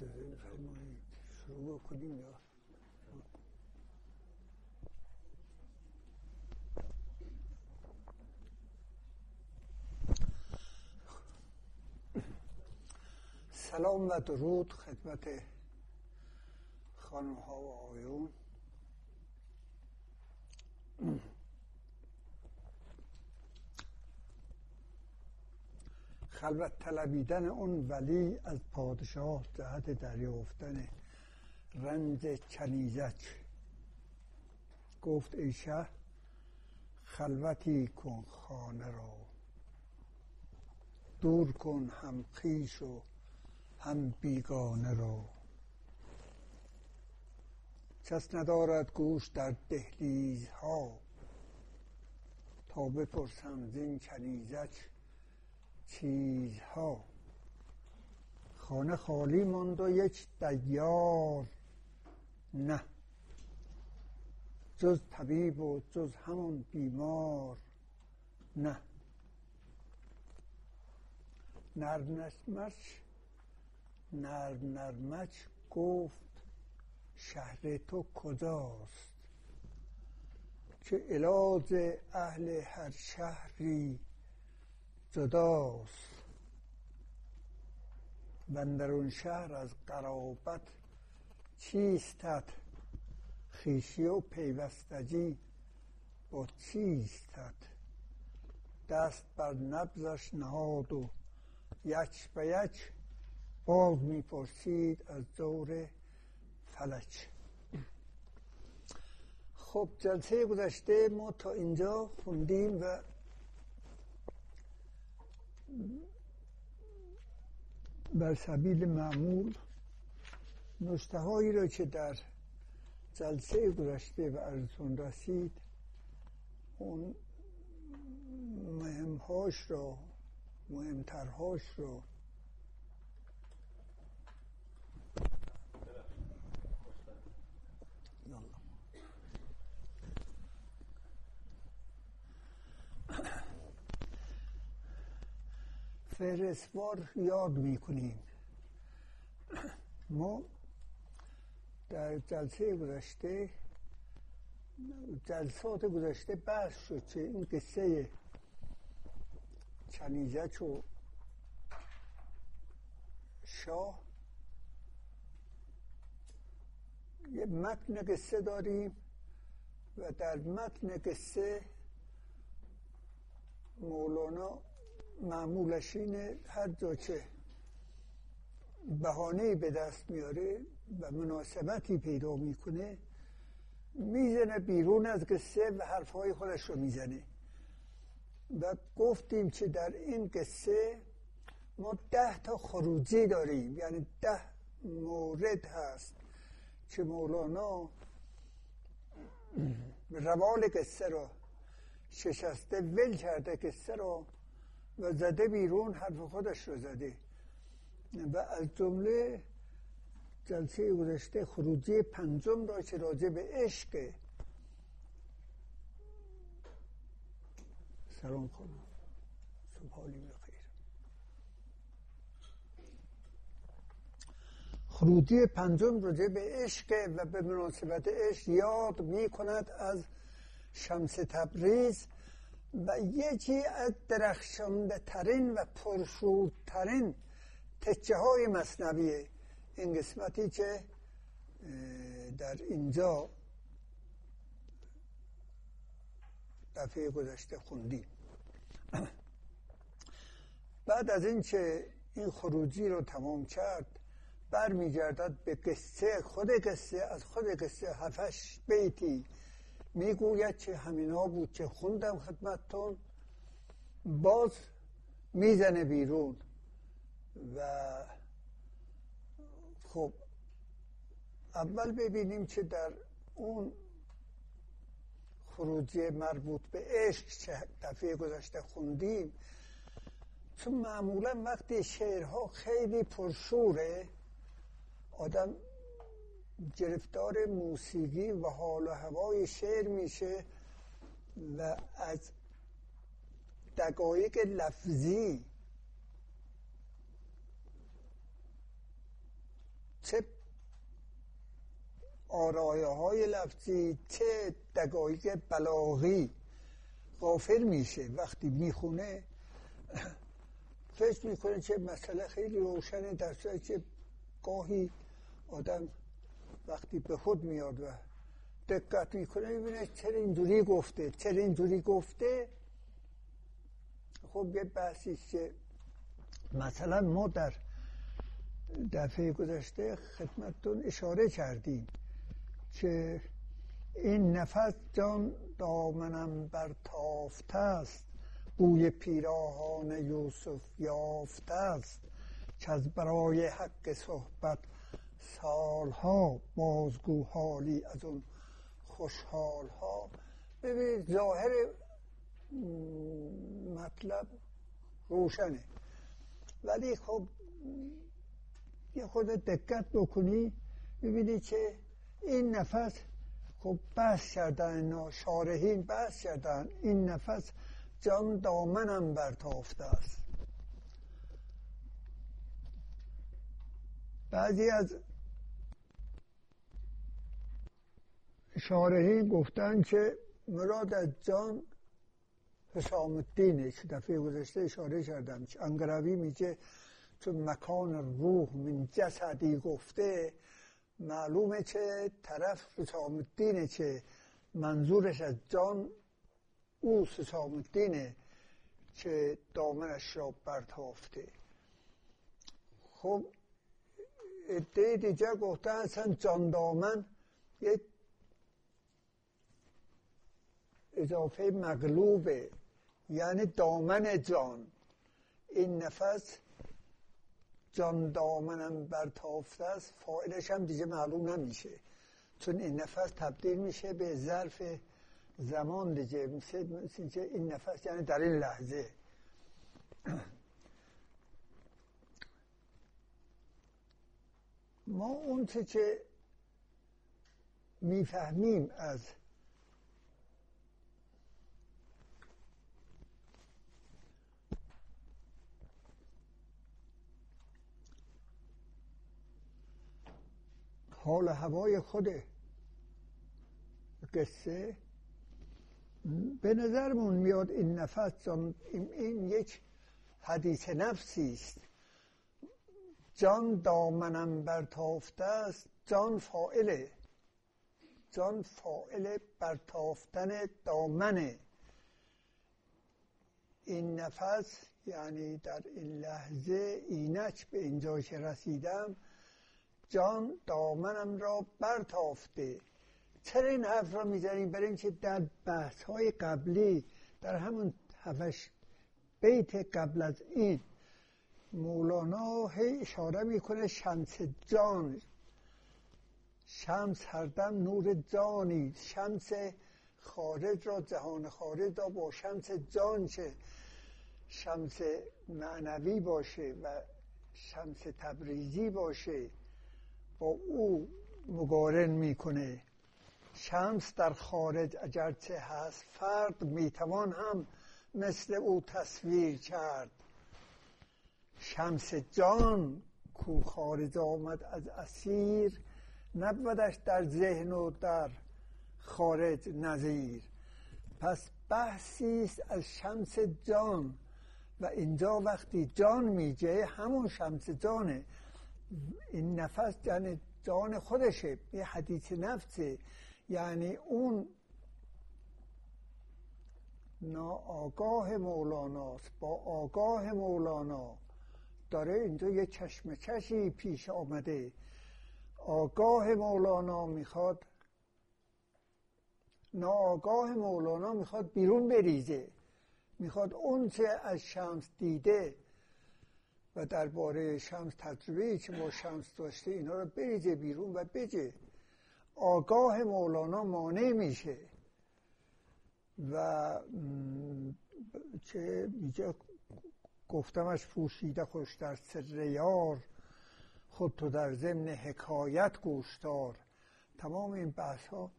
اجازه بفرمایید شروع کنیم یا سلام و درود خدمت خانم ها و آیون خلوت طلبیدن اون ولی از پادشاه جهت دریافتن رنج کنیزک گفت ای شه خلوتی کن خانه را. دور کن هم خیش و هم بیگانه را. کس ندارد گوش در دهلیزها. تا بپرسم زین کنیزک چیزها. خانه خالی ماند و یک دیار. نه. جز طبیب و جز همون بیمار. نه. نرم نرمچ گفت شهر تو کجاست؟ که علاج اهل هر شهری؟ جداست. و اون شهر از قرابت چیستت؟ خیشی و پیوستگی با چیستت؟ دست بر نبزش نهاد و یک به یک باز می‌پرسید از دور فلک خب جلسه گذشته ما تا اینجا خوندیم و بر سبیل معمول نشته هایی را که در جلسه گذشته به ارزتون رسید اون مهمهاش را مهمترهاش را فهرستوار یاد می‌کنیم. ما در جلسه گذشته جلسات گذشته بحث شد که این قصه چنیزک و شاه یه متن قصه داریم و در متن قصه مولانا معمولش اینه هر جا که بهانه به دست میاره و مناسبتی پیدا می‌کنه می‌زنه بیرون از قصه و حرفهای خودش رو می‌زنه. و گفتیم که در این قصه ما ده تا خروجی داریم. یعنی ده مورد هست که مولانا روال قصه رو ششسته ول کرده قصه رو و زده بیرون حرف خودش رو زده. و از جمله جلسه گذشته خروجی پنجم را که راجع به عشق سلام خانم. صبح حالی بخیر خروجی پنجم راجع به عشق و به مناسبت عشق یاد می کند از شمس تبریز و یکی از درخشانده ترین و پرشورترین تکه های مصنوی این قسمتی که در اینجا دفعه گذشته خوندیم. بعد از اینکه این خروجی رو تمام کرد برمیگردد به قصه خود قصه از خود قصه هفتش بیتی می‌گوید که همینا بود که خوندم خدمتتون. باز می‌زنه بیرون و خب اول ببینیم که در اون خروجی مربوط به عشق چه دفعه گذشته خوندیم. چون معمولا وقتی شعرها خیلی پرشوره آدم گرفتار موسیقی و حال و هوای شعر میشه و از دقایق لفظی چه آرایه های لفظی چه دقایق بلاغی غافل میشه. وقتی می‌خونه فکر می‌کنه چه مسئله خیلی روشنه در که گاهی آدم وقتی به خود میاد و دقت می‌کنه می‌بینه چرا اینجوری گفته چرا اینجوری گفته. خب یه بحثی که مثلا ما در دفعه گذشته خدمتتون اشاره کردیم که این نفس جان دامنم بر تافته است. بوی پیراهان یوسف یافته است. که از برای حق صحبت سالها بازگو حالی از اون خوشحال ها ببینید ظاهر مطلب روشنه. ولی خب یه خود دقت بکنی ببینی که این نفس خب بحث کردن شارحین بحث کردن. این نفس جان دامنم برتافته است. بعضی از شارحین گفتن که مراد از جان حسام الدینه که دفعه گذشته اشاره کردم انگروی میگه چون مکان روح من جسدی گفته معلومه که طرف حسام الدینه که منظورش از جان او حسام الدینه که دامنش را برتافته خب ادهی دیگه گفته اصلا جان دامن یک اضافه مغلوبه یعنی دامن جان. این نفس جان دامنم برتافته است فایلش هم دیگه معلوم نمیشه. چون این نفس تبدیل میشه به ظرف زمان دیگه. مثل این نفس یعنی در این لحظه. ما اون که می‌فهمیم از حال هوای خود قصه. به نظرمون میاد این نفس این یک حدیث نفسی است. جان دامنم برتافته است جان فائله جان فائل برتافتن دامنه. این نفس یعنی در این لحظه اینک به اینجا که رسیدم جان دامنم را برتافته. چرا این حرف را می‌زنیم برای اینکه در بحث های قبلی در همون هفش بیت قبل از این مولانا هی اشاره می‌کنه شمس جان. شمس هردم نور جانی. شمس خارج را جهان خارج را با شمس جان چه شمس معنوی باشه و شمس تبریزی باشه. با او مقارن می‌کنه. شمس در خارج اگرچه هست فرد می‌توان هم مثل او تصویر کرد. شمس جان کو خارج آمد از اسیر نبودش در ذهن و در خارج نظیر. پس بحثی است از شمس جان و اینجا وقتی جان میگه همون شمس جانه. این نفس یعنی جان خودشه یه حدیث نفسه. یعنی اون ناآگاه مولاناست با آگاه مولانا داره اینجا یه چشم چشی پیش آمده. آگاه مولانا می‌خواد ناآگاه مولانا می‌خواد بیرون بریزه. می‌خواد اون چه از شمس دیده و درباره شمس تجربه که با شمس داشته اینا رو بریزه بیرون و بجه آگاه مولانا مانع میشه. و چه میگه گفتمش پوشیده خوش در سر یار خود تو در ضمن حکایت گوشدار. تمام این بحث ها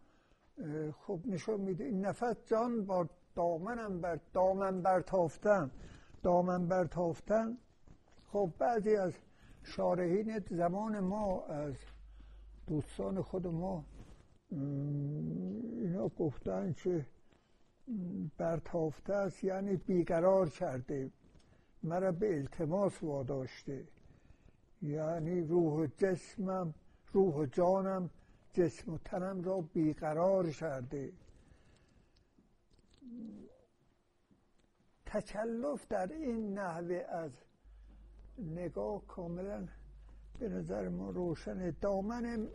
خوب نشون میده این نفس جان با دامنم بر دامن برتافتن دامن برتافتن خب بعضی از شارحین زمان ما از دوستان خود ما اینا گفتن که برتافته است یعنی بیقرار کرده مرا به التماس واداشته. یعنی روح جسمم روح جانم جسم و تنم را بیقرار کرده. تکلف در این نحوه از نگاه کاملا به نظر ما روشن دامن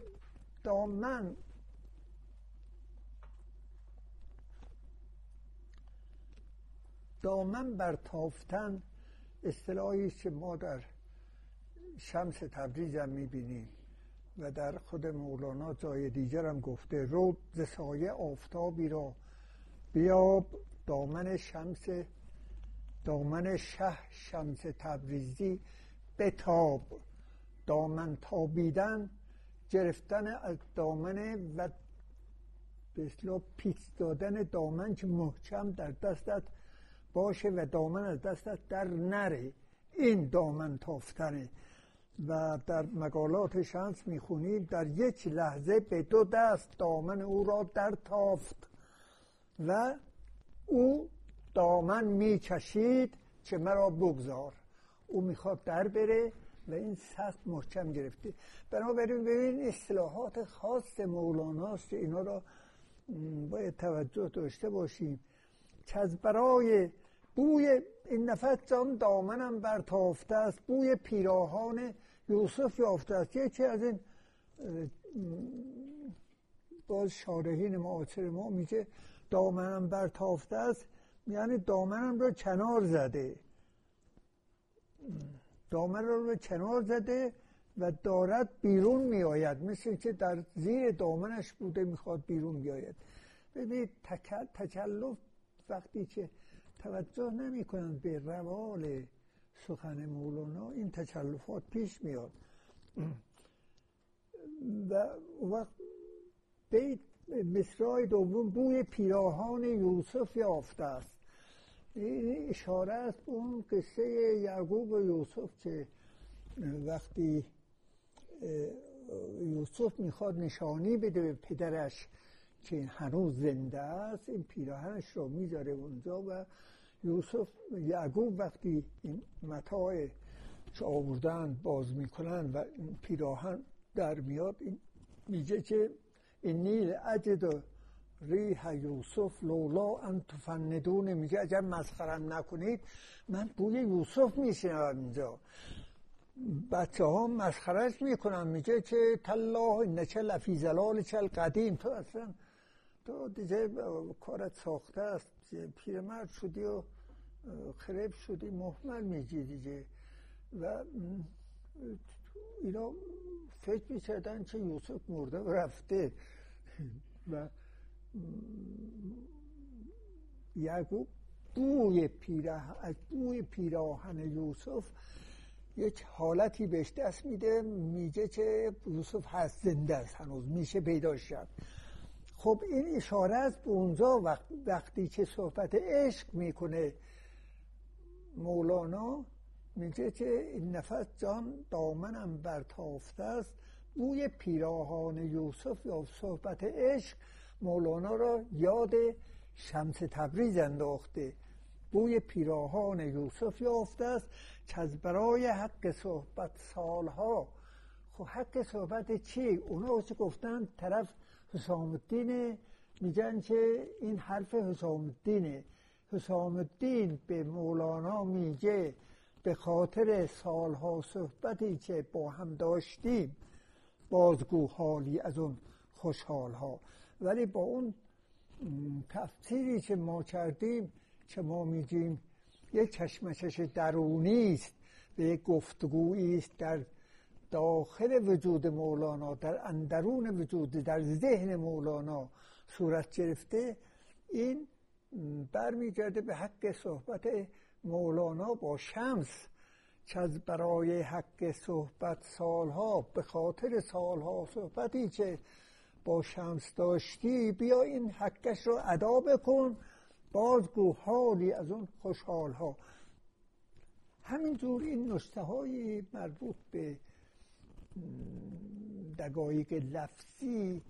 دامن. دامن برتافتن اصطلاحی که ما در شمس تبریز هم می‌بینیم و در خود مولانا جای دیگر هم گفته رو ز سایه آفتابی را بیاب دامن شمس دامن شه شمس تبریزی بتاب. دامن تابیدن گرفتن از دامن و به پیچ دادن دامن که محکم در دستت باشه و دامن از دستت در نره. این دامن تافتنه. و در مقالات شمس می‌خونیم در یک لحظه به دو دست دامن او را در تافت و او دامن می‌کشید که مرا بگذار. او می‌خواد در بره و این سخت محکم گرفته. بنابراین ببین اصطلاحات خاص مولاناست که اینا را باید توجه داشته باشیم. که از برای بوی این نفت جان دامنم برتافته است. بوی پیراهان یوسف یافته است. یکی از این باز شارحین معاصر ما میگه دامنم برتافته است. یعنی دامنم رو کنار زده. دامن رو به کنار زده و دارد بیرون میآید. مثل که در زیر دامنش بوده می‌خواد بیرون بیاید. ببینید تکلف وقتی که توجه نمی کنند به روال سخن مولانا این تکلفات پیش میاد. و وقت بیت مصرای دوم بوی پیراهان یوسف یافته است. این اشاره است به اون قصه یعقوب و یوسف که وقتی یوسف می‌خواد نشانی بده به پدرش که هنوز زنده است این پیراهنش رو می‌ذاره اونجا و یوسف یعقوب وقتی این متاع که آوردن باز می‌کنن و این پیراهن در میاد این میگه که این نیل اجد ریح یوسف لولا ان تفندون. میگه اگر مسخرم نکنید من بوی یوسف میشنم اینجا. بچه ها مسخرش می‌کنن. میگه که تالله نچه لفی زلال چل قدیم تو اصلا تو دیگه کارت ساخته است. پیرمرد شدی و خرب شدی. محمل میگی دیگه. و اینا فکر می‌کردن که یوسف مرده و رفته. و یعقوب بوی پیراه از بوی پیراهن یوسف یک حالتی بهش دست میده میگه که یوسف هست زنده است هنوز میشه پیدا شد. خب این اشاره است به اونجا وقتی که صحبت عشق می‌کنه مولانا میگه که این نفس جان دامنم برتافته است. بوی پیراهان یوسف یا صحبت عشق مولانا را یاد شمس تبریز انداخته. بوی پیراهان یوسف یافته است. که برای حق صحبت سالها. خب حق صحبت چی؟ اونا چه گفتن طرف حسام الدین میگن که این حرف حسام الدینه حسام الدین به مولانا میگه به خاطر سالها صحبتی که با هم داشتیم. بازگو حالی از اون خوشحال ها ولی با اون تفسیری که ما کردیم که ما میگیم یک کشمکش درونی است و یک گفتگویی است در داخل وجود مولانا در اندرون وجود در ذهن مولانا صورت گرفته. این برمیگرده به حق صحبت مولانا با شمس که از برای حق صحبت سالها به خاطر سالها صحبتی که با شمس داشتی بیا این حقش رو ادا بکن. باز حالی از اون خوشحال ها همینجور این نشته های مربوط به دقایق لفظی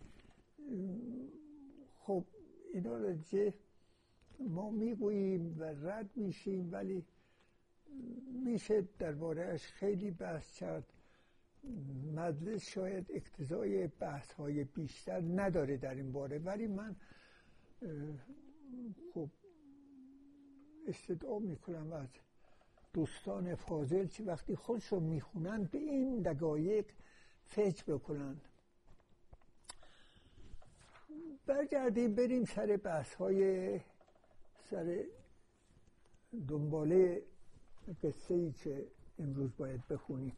خب اینا رو ما می‌گوییم و رد میشیم ولی میشه دربارهش خیلی بحث کرد. مجلس شاید اقتضای بحث های بیشتر نداره در این باره ولی من خب استدعا می‌کنم از دوستان فاضل که وقتی خودشون می‌خونن به این دقایق فکر بکنن. برگردیم بریم سر بحث های سر دنباله قصه ای که امروز باید بخونیم.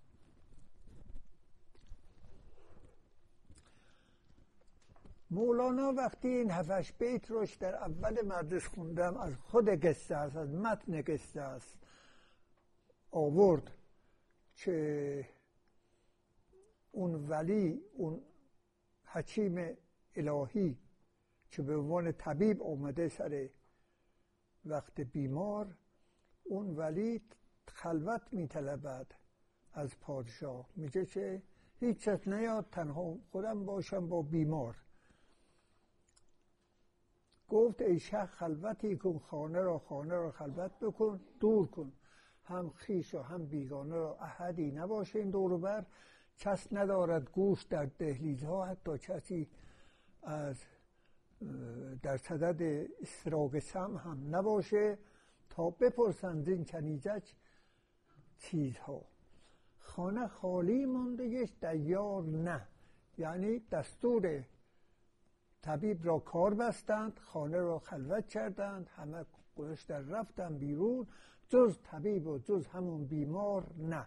مولانا وقتی این هفش بیت روش در اول مدرس خوندم از خود قصه است از متن قصه است آورد که اون ولی اون حکیم الهی که به عنوان طبیب آمده سر وقت بیمار اون ولی خلوت میطلبد از پادشاه. میگه که هیچ کس نیاد تنها خودم باشم با بیمار. گفت ای شه خلوتی کن خانه را خانه را خلوت بکن دور کن. هم خیش و هم بیگانه را احدی نباشه این دور بر. کس ندارد گوش در دهلیزها حتی کسی از در صدد استراق سم هم نباشه تا بپرسند این کنیزک چیزها. خانه خالی مانده دیار نه. یعنی دستور طبیب را کار بستند خانه را خلوت کردند همه در رفتن بیرون جز طبیب و جز همون بیمار نه.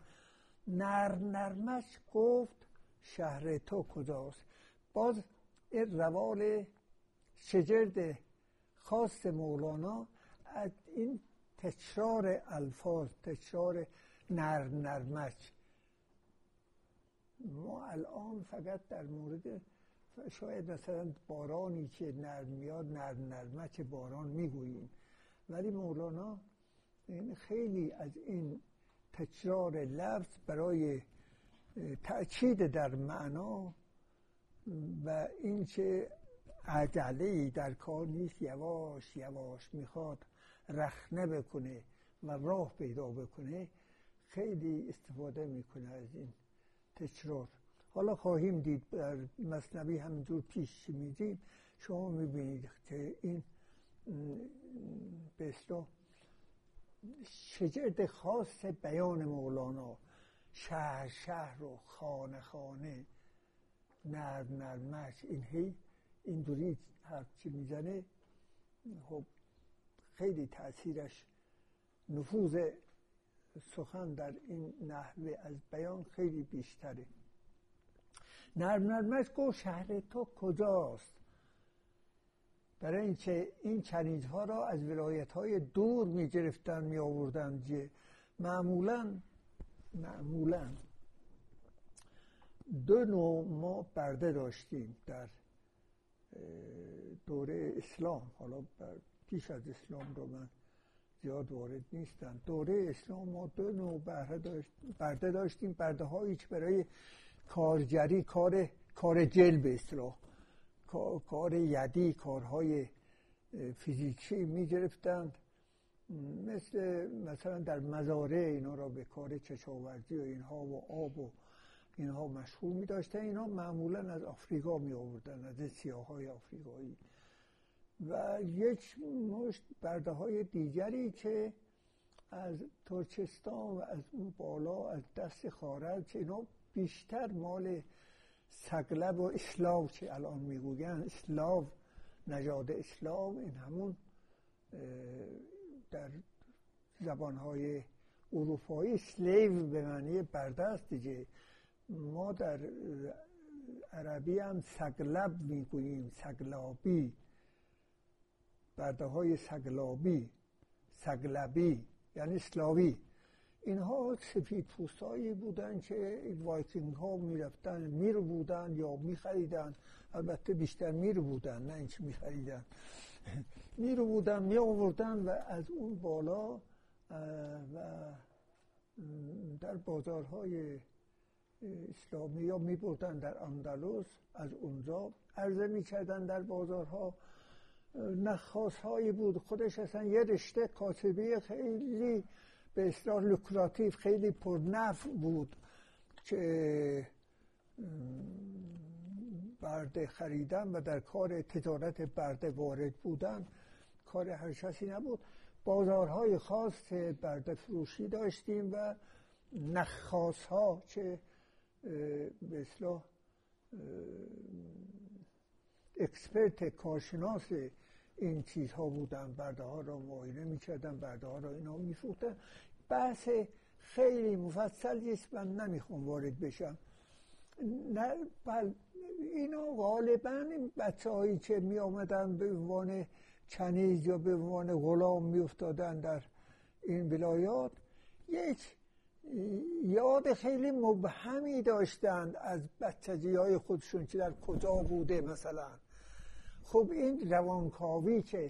نر نرمش گفت شهر تو کجاست؟ باز این روال شجرد خاص مولانا از این تکرار الفاظ تکرار نر نرمش. ما الان فقط در مورد شاید مثلا بارانی که نرم میاد نرم نرمک باران می‌گوییم. ولی مولانا خیلی از این تکرار لفظ برای تأکید در معنا و اینکه عجله در کار نیست یواش یواش می‌خواد رخنه بکنه و راه پیدا بکنه خیلی استفاده می‌کنه از این تکرار. حالا خواهیم دید در مصنبی همینجور پیش میدیم شما می‌بینید که این به اصلاح شجرد خاص بیان مولانا. شهر شهر و خانه خانه. نرم نرمش این هی این دوری هرچی می‌زنه خب خیلی تاثیرش نفوذ سخن در این نحوه از بیان خیلی بیشتره. نرم نرمش گفت شهر تو کجاست؟ برای اینکه این کنیزها را از ولایت های دور می گرفتن می آوردن که معمولا معمولا دو نوع ما برده داشتیم در دوره اسلام. حالا پیش از اسلام رو من زیاد وارد نیستم. دوره اسلام ما دو نوع برده داشتیم. برده هایی که برای کارجری کار کار جلب اصلاح کار یدی کارهای فیزیکی می گرفتند مثل مثلا در مزارع اینا را به کار چشاورزی و اینها و آب و اینها مشغول می داشتن اینا معمولا از آفریقا می آوردن از سیاه های آفریقایی. و یک مشت برده های دیگری که از ترکستان و از اون بالا از دست خارج اینا بیشتر مال سقلب و اسلاو که الان می‌گوین اسلاو نژاد اسلاو این همون در زبانهای اروپایی سلیو به معنی برده است دیگه. ما در عربی هم سقلب می‌گوییم سقلابی. برده های سقلابی سقلبی یعنی اسلاوی. اینها سفید پوستایی بودن که وایکینگ ها می‌رفتن میر بودن یا میخریدن. البته بیشتر میر بودن نه اینکه میخریدن. میر بودن می آوردن و از اون بالا و در بازارهای اسلامی یا می بردن در اندلس. از اونجا عرضه می کردن در بازارها. نخواست هایی بود. خودش اصلا یه رشته کاتبی خیلی به اصلاح لوکراتیو خیلی پرنف بود که برده خریدن و در کار تجارت برده وارد بودن کار هر کسی نبود. بازارهای خاص برده فروشی داشتیم و نخاص ها که به اصلاح اکسپرت کارشناس این چیزها بودن برده ها را معاینه می‌کردن برده ها را اینا میفروختن. بحث خیلی مفصلی است من نمی‌خوام وارد بشم. نه بل اینا غالبا بچه هایی که می آمدن به عنوان چنیز یا به عنوان غلام می افتادن در این ولایات. یک یاد خیلی مبهمی داشتند از بچگی های خودشون که در کجا بوده مثلا. خب این روانکاوی که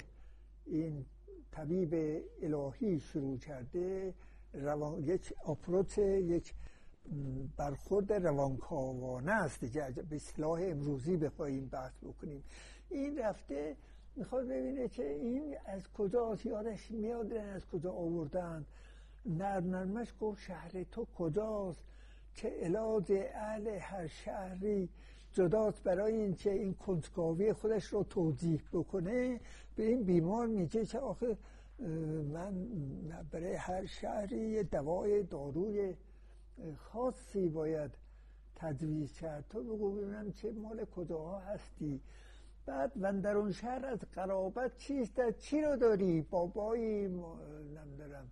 این طبیب الهی شروع کرده روان... یک اپروچ یک برخورد روانکاوانه است به اصلاح امروزی بخواهیم بحث بکنیم. این رفته می‌خواد ببینه که این از کجا یادش میاد از کجا آوردن. نر نرمش گفت شهر تو کجاست؟ که علاج اهل هر شهری؟ جداست برای اینکه این کنجکاوی خودش رو توضیح بکنه به این بیمار میگه که آخه من برای هر شهری یه دوای داروی خاصی باید تجویز کرد. تو بگو ببینم چه مال کجاها هستی. بعد و در اون شهر از قرابت چیست چی رو داری؟ بابایی نمیدارم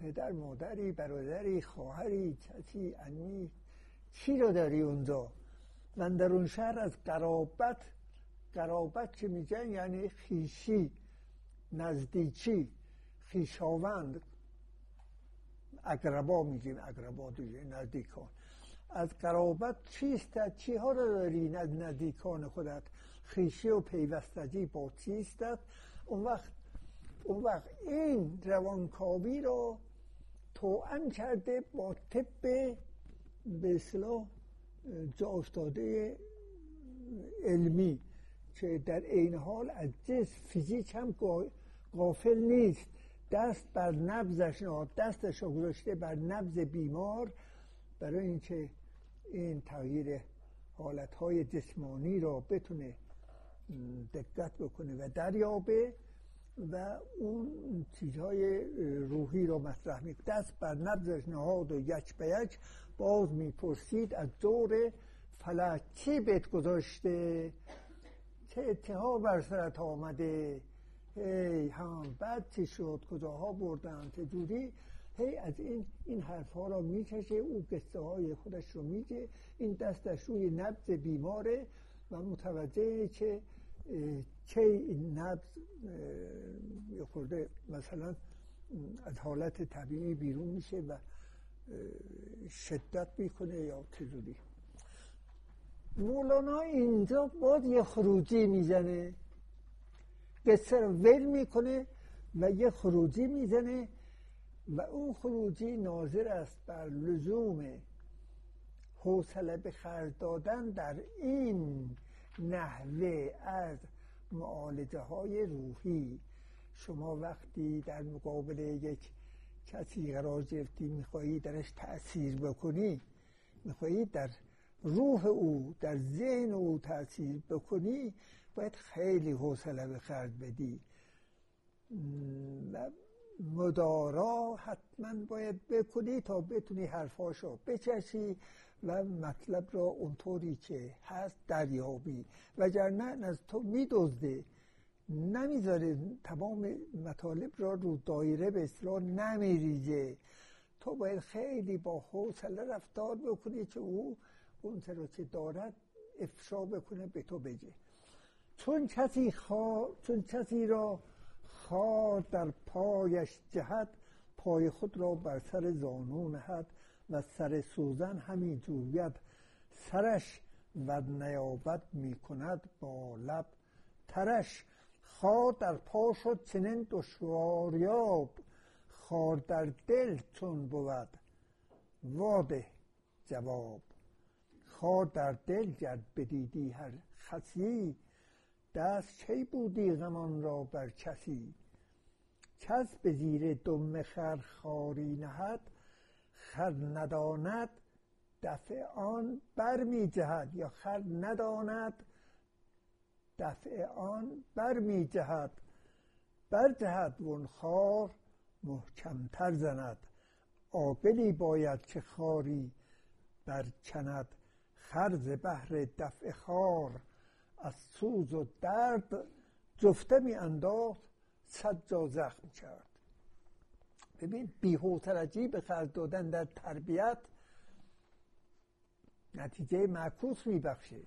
پدر مادری برادری خواهری چچی انی چی رو داری اونجا؟ من در اون شهر از قرابت قرابت که میگن؟ یعنی خیشی نزدیکی خیشاوند. اقربا میگیم اقربا دیگه نزدیکان. از قرابت چیست؟ چی ها رو داری؟ نزدیکان خودت. خیشی و پیوستگی با چیست اون وقت اون وقت این روانکاوی رو توان کرده با طب به اصلاح جا افتاده علمی که در عین حال از جس فیزیک هم غافل نیست. دست بر نبزش دستش رو گذاشته بر نبز بیمار برای اینکه این تغییر حالتهای جسمانی را بتونه دقت بکنه و دریابه و اون چیزهای روحی را مطرح می دست بر نبزش نهاد و یک به یک باز می‌پرسید از دور فلک چی بهت گذاشته؟ چه اتحاب بر سرت آمده؟ هی هم بعد چی شد؟ کجاها بردن؟ چه جوری؟ هی از این این حرف ها را می‌کشه او قصه های خودش رو میگه این دستش روی نبز بیماره و متوجه که چه این یه خورده مثلا از حالت طبیعی بیرون میشه و شدت می‌کنه یا چجوری؟ مولانا اینجا باز یه خروجی می‌زنه. قصه رو ول می‌کنه و یه خروجی می‌زنه و اون خروجی ناظر است بر لزوم حوصله به خرج دادن در این نحوه از معالجه های روحی. شما وقتی در مقابل یک کسی قرار گرفتی می‌خواهی درش تأثیر بکنی می‌خواهی در روح او در ذهن او تأثیر بکنی باید خیلی حوصله به خرج بدی. و مدارا حتما باید بکنی تا بتونی حرفاشو بچشی و مطلب را اونطوری که هست دریابی. وگرنه از تو میدزده نمی‌ذاره تمام مطالب را رو دایره به اصلاح نمیریزه. تو باید خیلی با حوصله رفتار بکنی که او اون را که دارد افشا بکنه به تو بگه. چون کسی, خوا... چون کسی را خار در پایش جهد پای خود را بر سر زانو نهد و سر سوزن همین جوید. سرش و نیابت می کند با لب ترش. خار در پا شد چنین دشواریاب خار در دل چون بود. واده جواب خار در دل گر بدیدی هر خسی دست چه بودی غمان را بر کسی؟ کس به زیر دم خر خاری نهد خر نداند دفع آن بر می جهد یا خر نداند. دفع آن بر می جهد بر جهد ون خار محکمتر زند. عاقلی باید که خاری برکند خرز بهر دفع خار. از سوز و درد جفته می انداخت صد جا زخم کرد. ببین بیهوترجی به خرج دادن در تربیت نتیجه معکوس میبخشه.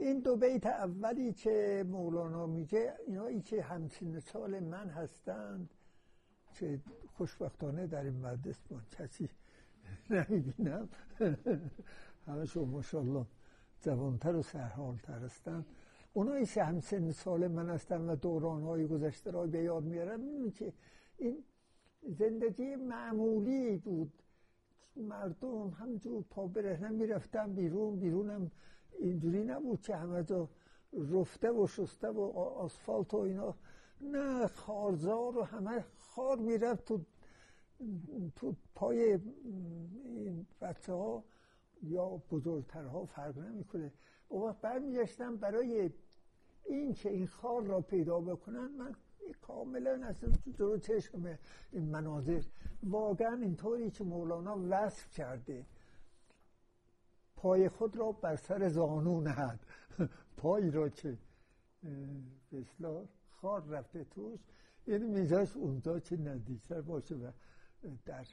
این دو بیت اولی که مولانا میگه اینایی که همسین سال من هستند که خوشبختانه در این مدرس من کسی نمی‌بینم. همه شما ماشاءالله جوانتر و سرحالتر هستن. اونایی که همسن سال من هستن و دورانهای گذشته را به یاد میارم. این که این زندگی معمولی بود. مردم همجور پا برهنه می‌رفتن بیرون بیرونم اینجوری نبود که همه جا رفته و شسته و آسفالت و اینا. نه خارزار و همه خار می‌رفت تو تو پای این بچه ها یا بزرگترها فرق نمی‌کنه. او وقت برمیگشتم برای این که این خار را پیدا بکنن. من کاملا اصلا جلو چشم این مناظر. واقعا اینطوری که مولانا وصف کرده. پای خود را بر سر زانو نهد. پای را که بسلا خار رفته توش یعنی میزاش اونجا که نزدیکتر باشه و در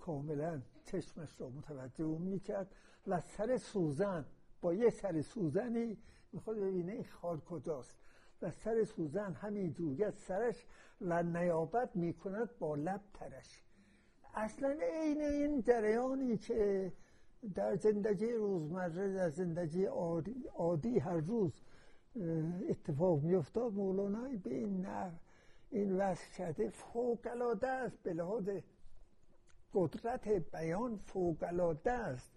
کاملا چشمش را متوجه اون می‌کرد و سر سوزن با یه سر سوزنی می‌خواد ببینه این خار کجاست. و سر سوزن همین جوگه سرش و نیابت می‌کند با لب ترش. اصلا عین این جریانی که در زندگی روزمره در زندگی عادی, عادی هر روز اتفاق میافتاد. مولانا به این نه این وصف کرده فوق است. به لحاظ قدرت بیان فوق است.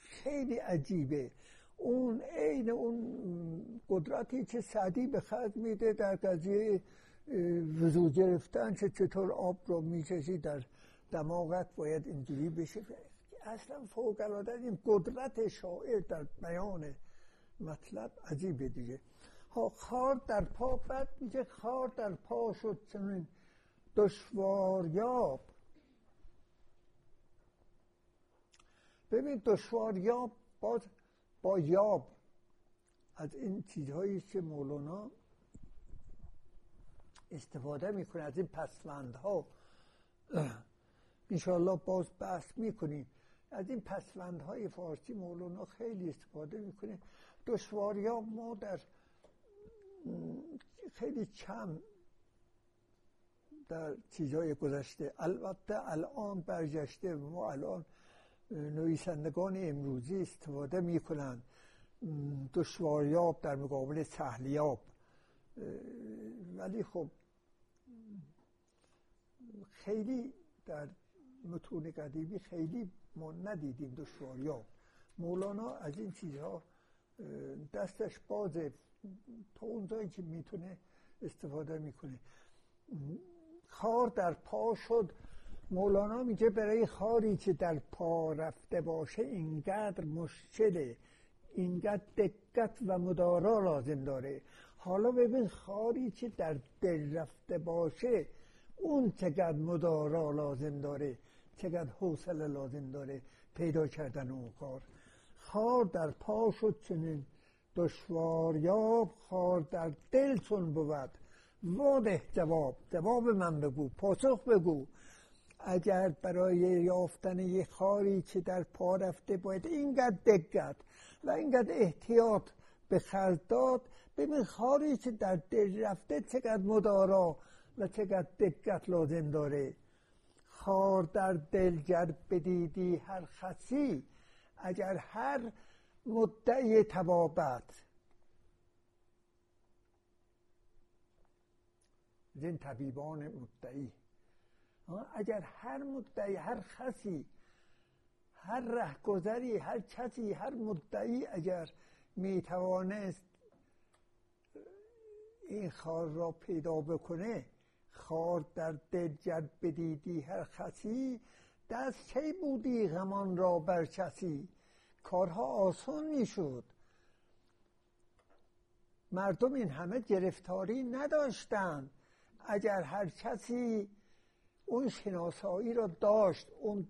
خیلی عجیبه. اون عین اون قدرتی که سعدی به خرج میده در قضیه وضو گرفتن که چطور آب رو می‌کشی در دماغت باید اینجوری بشه. اصلا فوق العاده این قدرت شاعر در بیان مطلب عجیبه دیگه. ها خار در پا بعد میگه خار در پا شد چنین دشواریاب ببین دشواریاب باز با یاب از این چیزهایی که مولانا استفاده می‌کنه از این پسوندها انشاءالله باز بحث می‌کنیم. از این پسوندهای فارسی مولانا خیلی استفاده می‌کنه. دشواریاب ما در خیلی کم در چیزهای گذشته البته الان برگشته ما الان نویسندگان امروزی استفاده می‌کنن دشواریاب در مقابل سهلیاب. ولی خب خیلی در متون قدیمی خیلی ما ندیدیم دشواریاب مولانا از این چیزها دستش بازه تا اونجایی که می‌تونه استفاده می‌کنه. خار در پا شد. مولانا میگه برای خاری که در پا رفته باشه اینقدر مشکله اینقدر دقت و مدارا لازم داره. حالا ببین خاری که در دل رفته باشه اون چقدر مدارا لازم داره. چقدر حوصله لازم داره پیدا کردن اون خار خار در پا شد چنین دشواریاب خار در دل چون بود. واده جواب جواب من بگو پاسخ بگو. اگر برای یافتن یه خاری که در پا رفته باید اینقدر دقت و اینقدر احتیاط به خرج داد ببین خاری که در دل رفته چقدر مدارا و چقدر دقت لازم داره. خار در دل گر بدیدی هر خسی اگر هر مدعی توابت این طبیبان مدعی. اگر هر مدعی هر خسی هر رهگذری هر کسی هر مدعی اگر می‌توانست این خار را پیدا بکنه خار در دل جد بدیدی هر خسی دست چه بودی غمان را بر کسی کارها آسان می‌شد مردم این همه گرفتاری نداشتند. اگر هر کسی اون شناسایی را داشت اون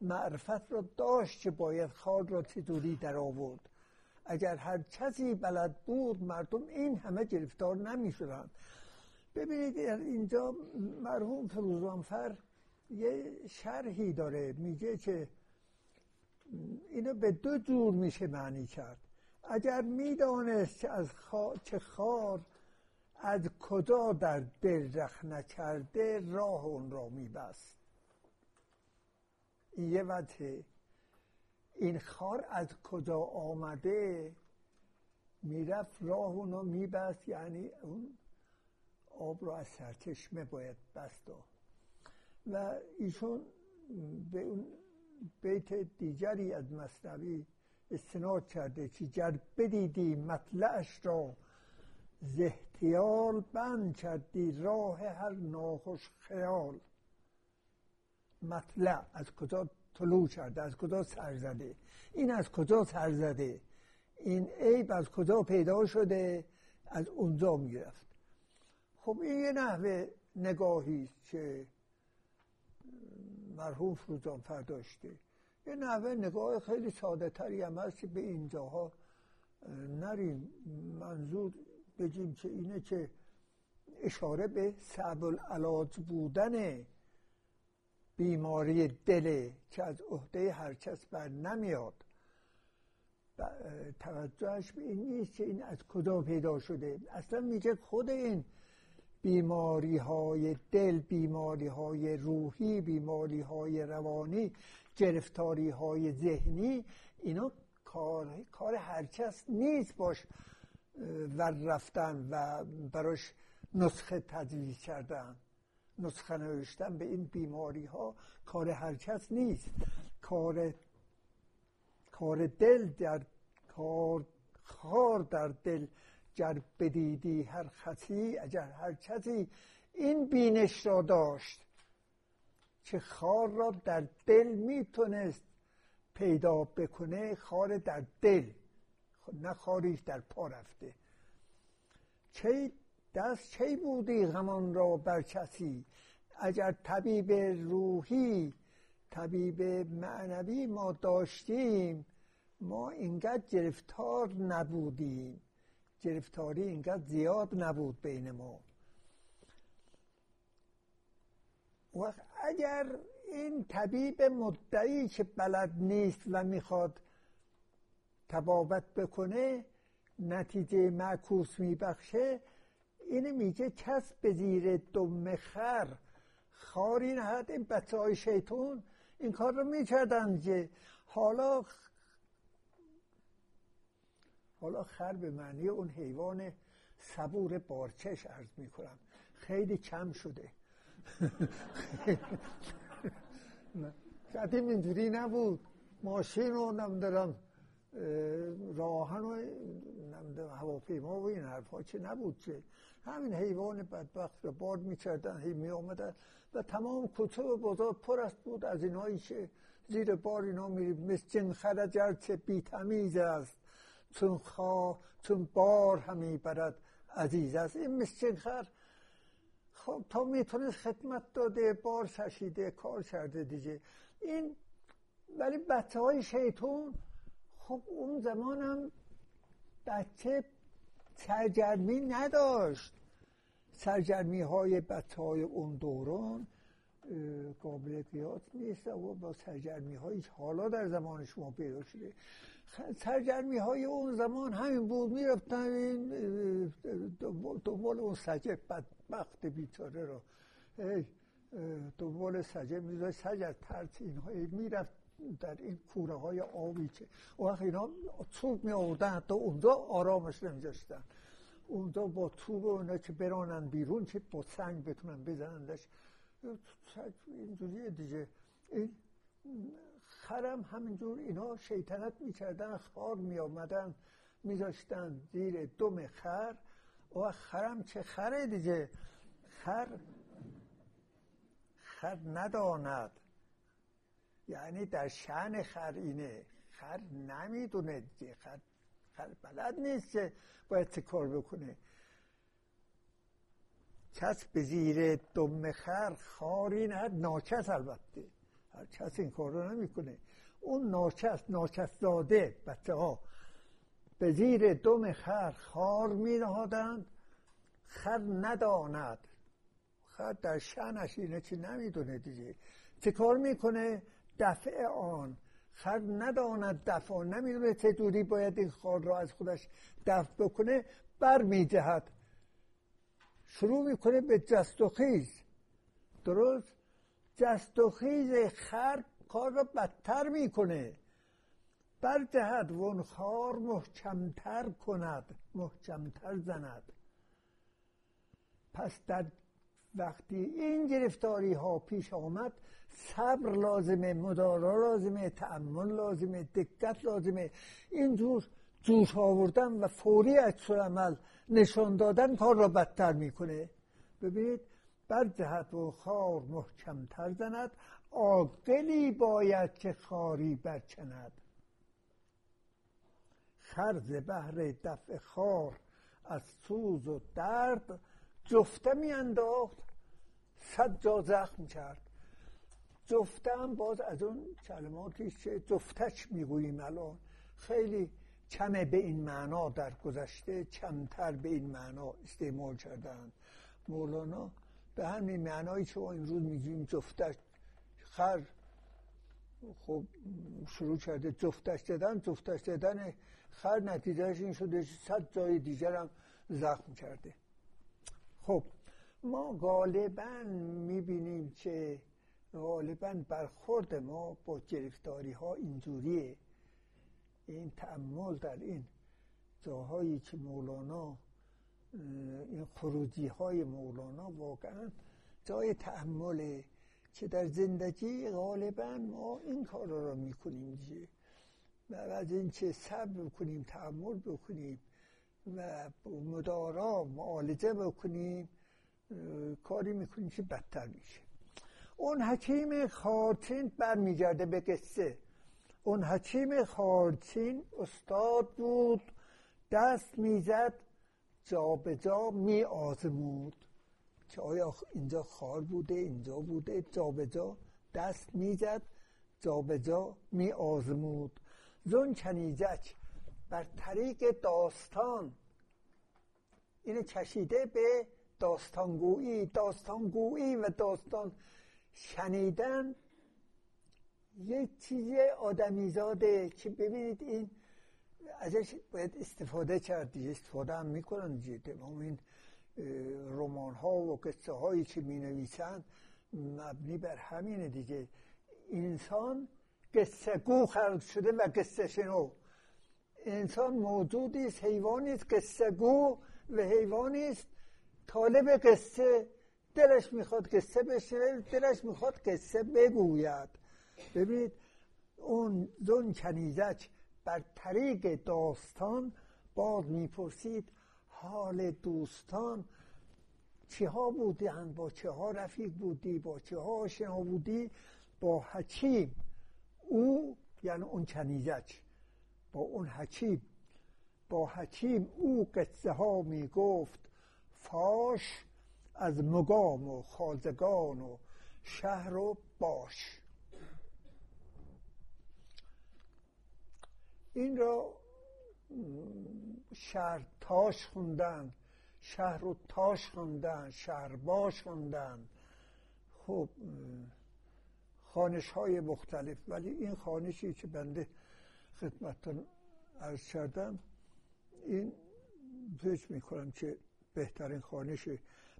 معرفت را داشت که باید خار را چطوری در آورد. اگر هر کسی بلد بود مردم این همه گرفتار نمی شدن ببینید اینجا مرحوم فروزانفر یه شرحی داره میگه که اینو به دو جور میشه معنی کرد. اگر می‌دانست که از چه خار از کجا در دل رخ نکرده راه اون را میبست. یه وجه این خار از کجا آمده می‌رفت راه اونو میبست یعنی اون آب رو از سرچشمه باید بست و ایشون به اون بیت دیگری از مصنوی استناد کرده که گر بدیدی مطلعش را زهتیال بند کردی راه هر ناخوش خیال. مطلع از کجا طلوع کرده؟ از کجا سر زده؟ این از کجا سر زده؟ این عیب از کجا پیدا شده؟ از اونجا می‌رفت. خب این یه نحوه نگاهی که مرحوم فروزانفر داشته یه نحوه نگاه خیلی ساده تری هم هست که به اینجاها نریم. منظور بگیم که اینه که اشاره به سعب العلاج بودن بیماری دله که از عهده هر کس بر نمیاد. توجهش به این نیست که این از کجا پیدا شده. اصلا میگه خود این بیماری های دل بیماری های روحی بیماری های روانی گرفتاری های ذهنی اینا کار, کار هر کس نیست باش ور رفتن و براش نسخه تدویز کردن نسخه نوشتن به این بیماری ها کار هر کس نیست. کار کار دل در کار خار در دل گر بدیدی هر خطی اگر هر کسی این بینش را داشت که خار را در دل می‌تونست پیدا بکنه خار در دل نه خاریش در پا رفته. چه دست چه بودی غمان را بر کسی؟ اگر طبیب روحی طبیب معنوی ما داشتیم ما اینقدر گرفتار نبودیم. گرفتاری اینقدر زیاد نبود بین ما. و اگر این طبیب مدعی که بلد نیست و می‌خواد تبابت بکنه نتیجه معکوس میبخشه اینه میگه کس به زیر دم خر خاری نهد. این بچه های شیطون این کار رو می‌کردن که حالا حالا خر به معنی اون حیوان صبور بارچش ارز می‌کنم خیلی کم شده. قدیم اینجوری نبود. ماشین رو نمیدارم راهن و هواپیما و این حرفا چه نبود چه. همین حیوان بدبخت رو باد می‌کردن هی می آمدن و تمام کوچه و بازار پر است بود از اینایی که زیر بار اینا میری مثل جن خرجر چه بیتمیز است. چون خوا چون بار همی برد عزیز است این مسکین خر. خب تا می‌تونست خدمت داده بار سشیده کار کرده دیگه. این ولی بچه های شیطون خب اون زمانم بچه سرگرمی نداشت. سرگرمی های بچه های اون دوران قابل قیاس نیست و با سرگرمی هایی حالا در زمان شما پیدا شده. سرگرمی های اون زمان همین بود می‌رفتن این دنبال اون سجه بدبخت بیچاره رو. دنبال سجه میزای سجه از ترس اینها می‌رفت در این کوره های آبی که وقت اینا چوب می آوردن حتی اونجا آرامش نمیذاشتن. اونجا با توب و اینا که برانن بیرون که با سنگ بتونن بزنندش. اینجوریه دیگه. این خرم همینجور اینا شیطنت می‌کردن خار میآمدن میذاشتن زیر دم خر. و خرم چه خره دیگه. خر خر نداند. یعنی در شن خر اینه. خر نمی‌دونه دیگه. خر, خر بلد نیست که باید چه کار بکنه. کس به زیر دم خر خاری نه ناکس البته. هر کس این کار رو نمی‌کنه. اون ناکس ناکس داده بچه ها به زیر دم خر خار می نهادند خر نداند. خر در شنش اینه چی نمی‌دونه دیگه. چه کار می‌کنه؟ دفع آن. خر نداند دفع نمی‌دونه دوری باید این خار را از خودش دفع بکنه. بر میجهد. شروع می‌کنه به جست و خیز. درست؟ جست و خیز خر کار را بدتر می‌کنه. بر جهد ون خار محکمتر کند محکمتر زند. پس در وقتی این گرفتاری ها پیش آمد صبر لازمه مدارا لازمه تأمل لازمه دقت لازمه. اینجور جوش آوردن و فوری عکس عمل نشان دادن کار را بدتر می‌کنه. ببینید بر جهت و خار محکمتر زند عاقلی باید که خاری برچند. خرز بهر دفع خار از سوز و درد جفته میانداخت صد جا زخم کرد. جفته هم باز از اون کلماتی که جفتش می‌گوییم الان. خیلی کمه به این معنا در گذشته کمتر به این معنا استعمال کردن مولانا به همین معنایی که ما امروز میگیم جفتش خر خب شروع کرده جفتش دادن جفتش دادن خر نتیجهش این شده صد جای دیگر هم زخم کرده. خب ما غالبا می‌بینیم که غالبا برخورد ما با گرفتاری ها اینجوریه. این تعمل در این جاهایی که مولانا این خروجی های مولانا واقعا جای تعمله که در زندگی غالبا ما این کار را می‌کنیم دیگه. و از این که صبر بکنیم تحمل بکنیم و مدارا معالجه بکنیم کاری می‌کنیم که بدتر میشه. اون حکیم خارچین برمیگرده به قصه. اون حکیم خارچین استاد بود دست می‌زد جا به جا می آزمود. که آیا اینجا خار بوده اینجا بوده جا به جا دست می‌زد جا به جا می آزمود. زون کنیزک بر طریق داستان اینو کشیده به داستانگویی. داستانگویی و داستان شنیدن یه چیز آدمیزاده که ببینید این ازش باید استفاده کرد استفاده هم می‌کنن دیگه. تمام این رمان ها و قصه هایی که می نویسن مبنی بر همینه دیگه. انسان قصه گو خلق شده و قصه شنو. انسان موجودی است حیوانی است قصه گو و حیوانی است. طالب قصه دلش می‌خواد قصه بشه دلش می‌خواد قصه بگوید. ببینید اون زن کنیزک بر طریق داستان باز می‌پرسید حال دوستان چه ها بودند؟ با چه ها رفیق بودی؟ با چه ها آشنا بودی؟ با حکیم او یعنی اون کنیزک با اون حکیم با حکیم او قصه ها می گفت فاش از مقام و خازگان و شهر و باش. این را شهر تاش خوندن شهر و تاش خوندن شهر باش خوندن. خب خانش های مختلف ولی این خانشی که بنده خدمتتون عرض کردم این فکر می‌کنم که بهترین خانشه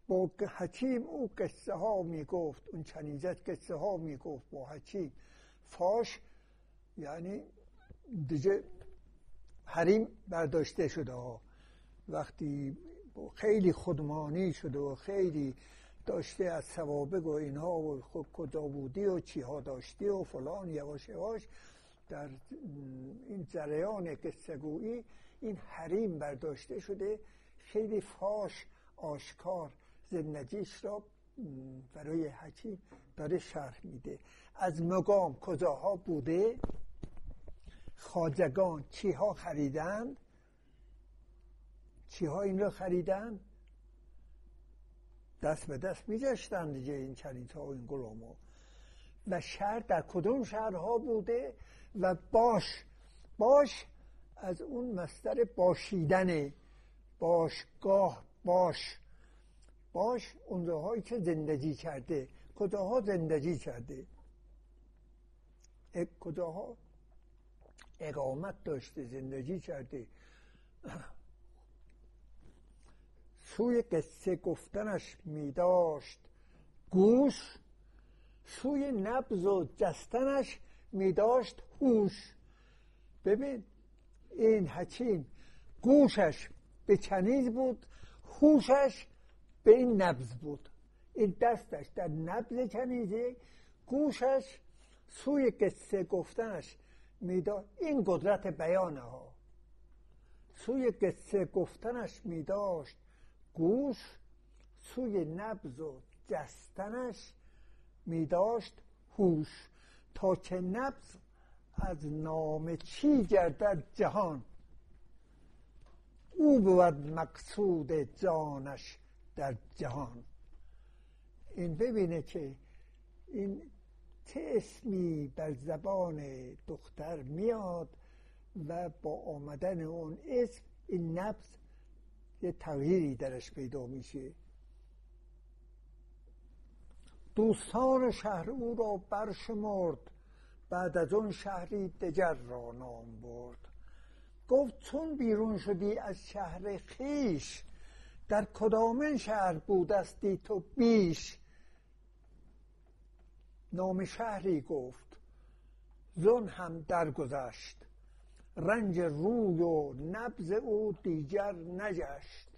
با حکیم او قصه ها می‌گفت اون چنیزت قصه ها می‌گفت با حکیم. فاش یعنی دیگه حریم برداشته شده ها. وقتی خیلی خودمانی شده و خیلی داشته از سوابق و اینها و خود کجا بودی و چی ها داشتی و فلان یواش یواش در این جریان قصهگویی این حریم برداشته شده. خیلی فاش آشکار زندگیش را برای حکیم داره شرح میده. از مقام کجاها بوده؟ خاجگان چیها خریدند؟ چیها این را خریدند؟ دست به دست میگشتن دیگه این چریت و این گلومو و شهر در کدوم شهرها بوده و باش باش از اون مستر باشیدن باشگاه باش باش اونجاهایی که زندگی کرده. کجاها زندگی کرده؟ کجاها اقامت داشته زندگی کرده. سوی قصه گفتنش می داشت گوش. سوی نبز و جستنش می داشت هوش. ببین این حکیم گوشش به چنیز بود هوشش به این نبز بود. این دستش در نبز کنیزه گوشش سوی قصه گفتنش می‌داد این قدرت بیانه ها. سوی قصه گفتنش میداشت. گوش سوی نبز و جستنش میداشت. هوش تا که نبز از نام چی گردد جهان. او بود مقصود جانش در جهان. این ببینه که این چه اسمی بر زبان دختر میاد و با آمدن اون اسم این نبز یه تغییری درش پیدا میشه؟ دوستان شهر او را برشمرد بعد از اون شهری دگر را نام برد. گفت چون بیرون شدی از شهر خیش در کدامین شهر بودستی تو بیش؟ نام شهری گفت. زن هم درگذشت. رنج روی و نبز او دیگر نجشت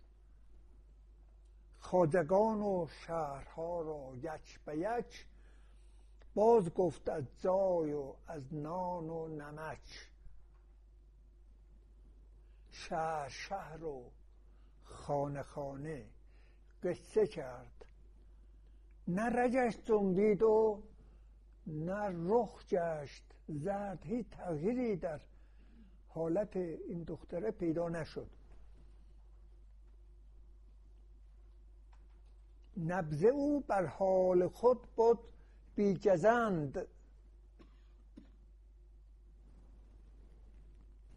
خاجگان و شهرها را یک به یک باز گفت از جای و از نان و نمک. شهر شهر و خانه خانه قصه کرد. نه رجش جنبید و نه رخ جشت زرد هیچ تغییری در حالت این دختره پیدا نشد. نبزه او بر حال خود بود بیجزند.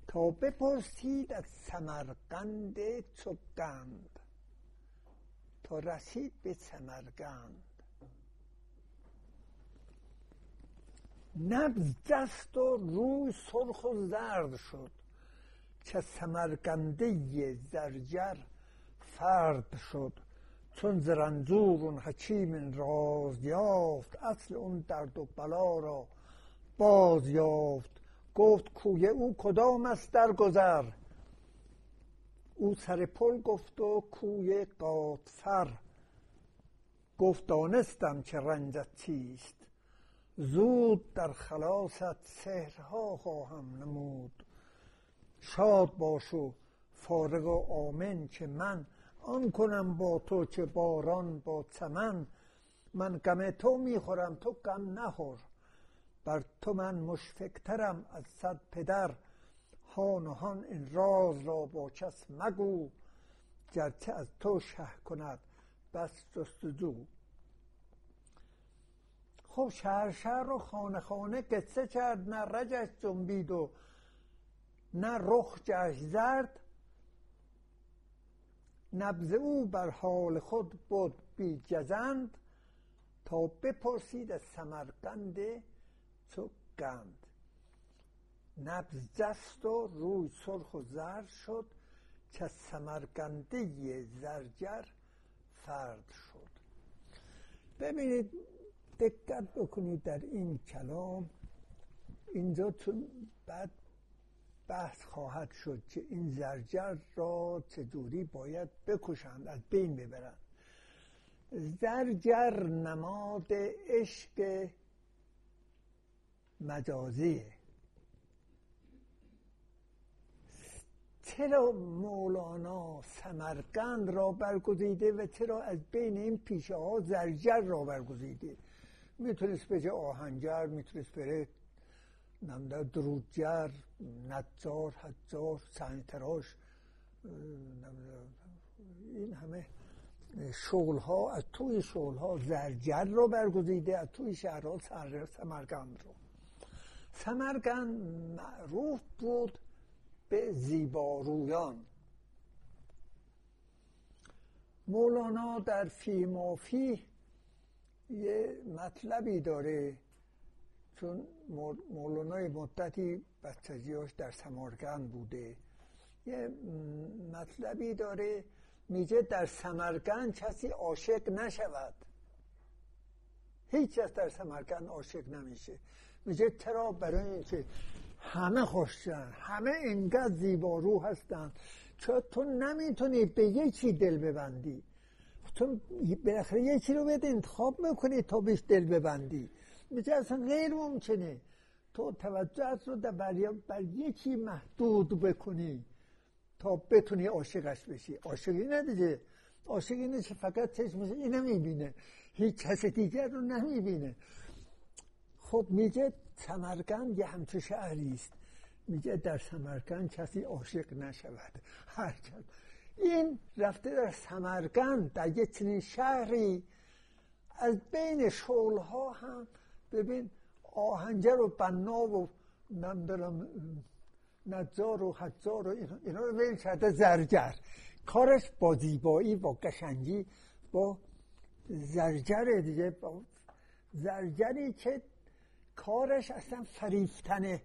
تا بپرسید از سمرقند چوگند تا رسید به سمرقند. نبز جست و روی سرخ و زرد شد. که سمرقنده زرجر فرد شد. چون زرنزور اون حکیم راز یافت اصل اون درد و بلا را باز یافت. گفت کوی او کدام است در گذر؟ او سر پل گفت و کوی قاطفر گفت دانستم که رنجت چیست. زود در خلاصت سهرها خواهم نمود. شاد باش و فارغ و آمن که من آن کنم با تو که باران با چمن. من غم تو می‌خورم تو غم نخور. بر تو من مشفقترم از صد پدر. هان و هان این راز را با کس مگو. گرچه از تو شه کند بس جستجو. خب شهر شهر و خانه خانه قصه کرد نه رجش جنبید و نه رخ جش زرد. نبز او بر حال خود بود بی جزند تا بپرسید از سمرقند چو گند نبز جست و روی سرخ و زرد شد که سمرقنده زرجر فرد شد. ببینید دقت بکنید در این کلام. اینجا چون بعد بحث خواهد شد که این زرجر را چجوری باید بکشند از بین ببرند. زرجر نماد عشق مجازیه. چرا مولانا سمرقند را برگزیده و چرا از بین این پیشه ها زرجر را برگزیده؟ می‌تونست بجه آهنجر می‌تونست بره نمده درودجر نجار حجار سنگتراش این همه شغل ها از توی شغل ها زرجر رو برگزیده از توی شهرها سمرگند رو. سمرگند معروف بود به زیبارویان. مولانا در فی مافی یه مطلبی داره چون مولانای مدتی بچگیاش در سمرگند بوده. یه مطلبی داره میگه در سمرگند کسی عاشق نشود. هیچ کس در سمرگند عاشق نمیشه. میگه چرا؟ برای اینکه همه خوششن همه اینقدر زیبارو هستن. چون تو نمی‌تونی به یکی دل ببندی؟ تو بالاخره یکی رو بهت انتخاب می‌کنی تا بهش دل ببندی. میگه اصلا غیر ممکنه. تو توجهت رو بر, بر یکی محدود بکنی تا بتونی عاشقش بشی. عاشقی ندیگه عاشق اینه که فقط چشمش اینو می‌بینه. هیچ کس دیگر رو نمی‌بینه. خب میگه سمرقند یه همچه شهری است. میگه در سمرقند کسی عاشق نشود. هر این رفته در سمرقند در یه چنین شهری از بین شغلها هم ببین آهنجر و بنا و نمی‌دونم نجار و حجار و اینا, رو بین کرده زرجر. کارش با زیبایی با قشنگی با زرجر دیگه با زرجری که کارش اصلا فریفتنه.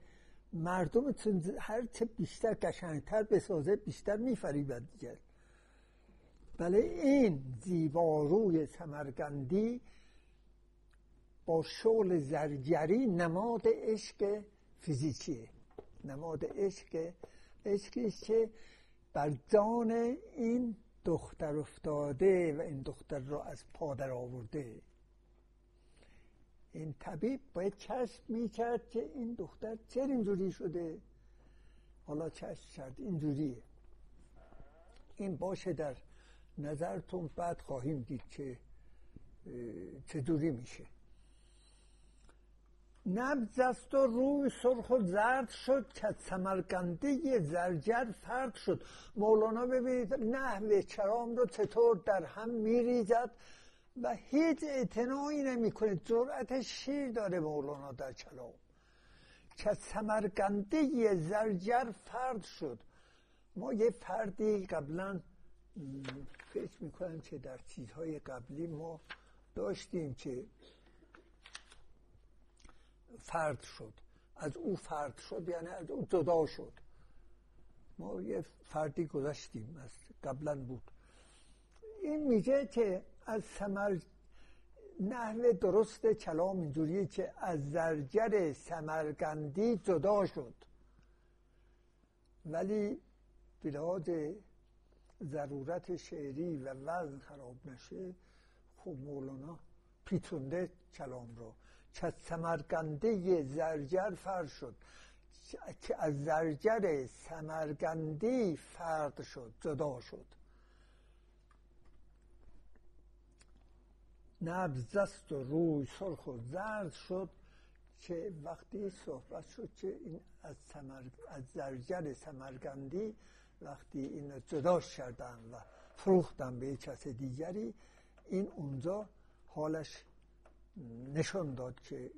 مردم هر چه بیشتر قشنگتر بسازه بیشتر میفریبد دیگه. بله این زیباروی سمرگندی با شغل زرجری نماد عشق فیزیکیه. نماد عشق. عشقی که بر جان این دختر افتاده و این دختر را از پادر آورده این طبیب باید کشف می‌کرد که این دختر چرا اینجوری شده. حالا کشف کرد اینجوریه. این باشه در نظرتون بعد خواهیم دید که چجوری میشه. نبز است و روی سرخ و زرد شد که سمرقنده زرجر فرد شد. مولانا ببینید نحوه چرام رو چطور در هم میریزد. و هیچ اعتنایی نمی‌کنه. جرأت شیر داره مولانا در کلام. که سمرقنده زرجر فرد شد. ما یه فردی قبلا فکر می‌کنم که در چیزهای قبلی ما داشتیم که فرد شد. از او فرد شد یعنی از او جدا شد. ما یه فردی گذاشتیم از قبلا بود. این میگه که از سمر نحو درست کلام اینجوریه که از زرجر سمرگندی جدا شد. ولی بلاد ضرورت شعری و وزن خراب نشه خب مولانا پیتونده کلام رو. که سمرگنده زرجر فر شد که از زرجر سمرگندی فرد شد جدا شد. نبز و روی سرخ و زرد شد که وقتی صحبت شد که این از, سمر... از زرجر سمرگندی وقتی این جداش کردن و فروختن به کس دیگری این اونجا حالش نشان داد که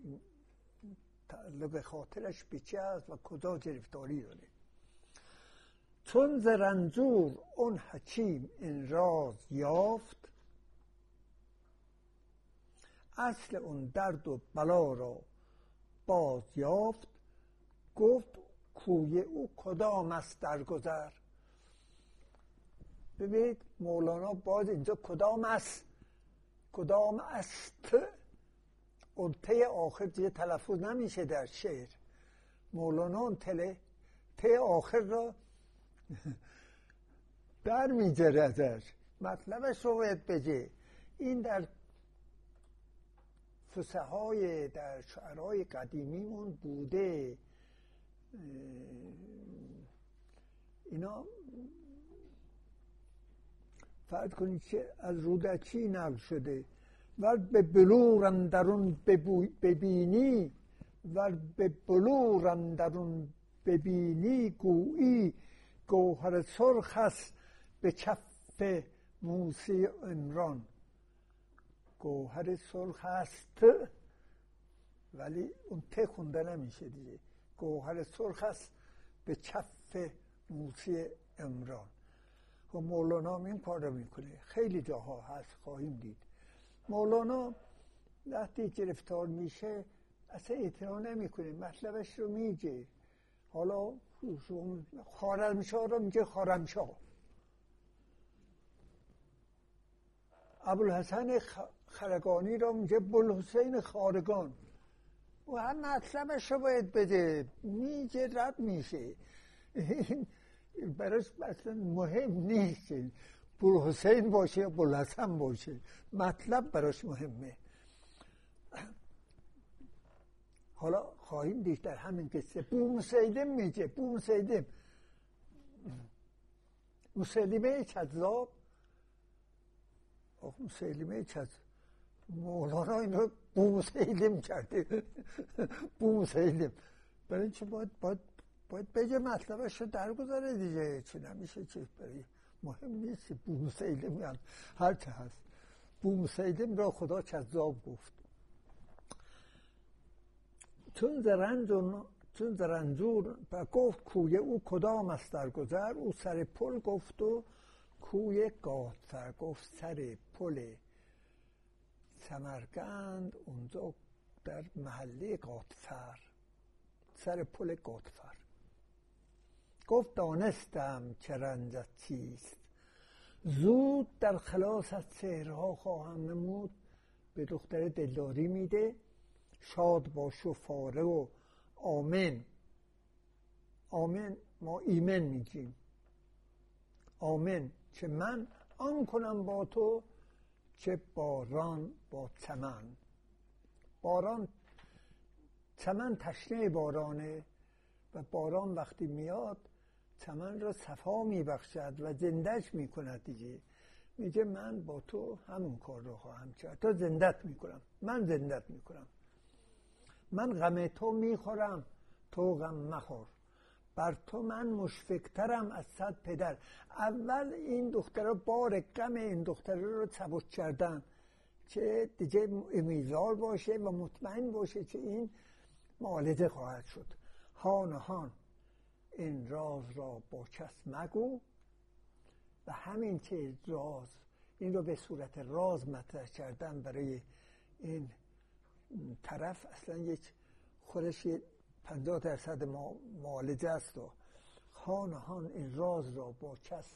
تعلق خاطرش به است و کجا گرفتاری داره. چون ز رنجور اون حکیم این راز یافت اصل اون درد و بلا را باز یافت گفت کوی او کدام است در گذر؟ ببینید مولانا باز اینجا کدام است؟ کدام است؟ اون ته آخر دیگه تلفظ نمیشه در شعر. مولانا اون تله ته آخر را در میجره ازش مطلبش رو باید بگه. این در فسهای در شعرهای قدیمیمون بوده. اینا فرض کنید که از رودکی نقل شده. و به بلور اندرون ببینی و به بلور اندرون ببینی گویی گوهر سرخ است به کف موسی عمران. گوهر سرخ است ولی اون ته خونده نمیشه دیگه. گوهر سرخ است به کف موسی امران و خب مولانا این کار رو می‌کنه. خیلی جاها هست خواهیم دید. مولانا وقتی گرفتار میشه اصلا اعتنا نمی‌کنه مطلبش رو میگه. حالا خارمشا رو میگه خارمشا ابوالحسن خرگانی رو میگه بلحسین خارگان. و هم مطلبش رو باید بده. میگه رد میشه. براش اصلا مهم نیست. بلحسین باشه یا بلحسن باشه. مطلب براش مهمه. حالا خواهیم دید در همین قصه. بو مسیدم میگه. بو مسیدم مسلمه کذاب مسلمه کذاب مولانا این رو بو مسیلم کرده برای اینکه باید, باید, باید بگه مطلبش رو درگذاره دیگه چه نمیشه چه برای مهم نیست بو مسیلم یعنی هر چه هست بو مسیلم را خدا کذاب گفت چون زرنجور چون زرنجور و گفت کوی او کدام است در گذر او سر پل گفت و کوی گاتفر گفت سر پل سمرگند اونجا در محله گاتفر سر پل گاتفر گفت دانستم که رنجت چیست. زود در خلاص از سهرها خواهم نمود. به دختر دلداری میده. شاد باش و فاره و آمن آمن ما ایمن میگیم. آمن که من آن کنم با تو که باران با چمن. باران چمن تشنه بارانه و باران وقتی میاد چمن را صفا میبخشد و زندهش می‌کند دیگه. میگه من با تو همون کار رو خواهم کرد. تو زندت می‌کنم. من زندت می‌کنم. من غم تو می‌خورم. تو غم مخور. بر تو من مشفقترم از صد پدر. اول این دختر بار غم این دختر رو سبک کردن که دیگه امیدوار باشه و مطمئن باشه که این معالجه خواهد شد. هان هان این راز را با کس مگو و همین که راز این رو به صورت راز مطرح کردن برای این طرف. اصلا یک خودش پنجاه درصد معالجه است و خانهان این راز را با کس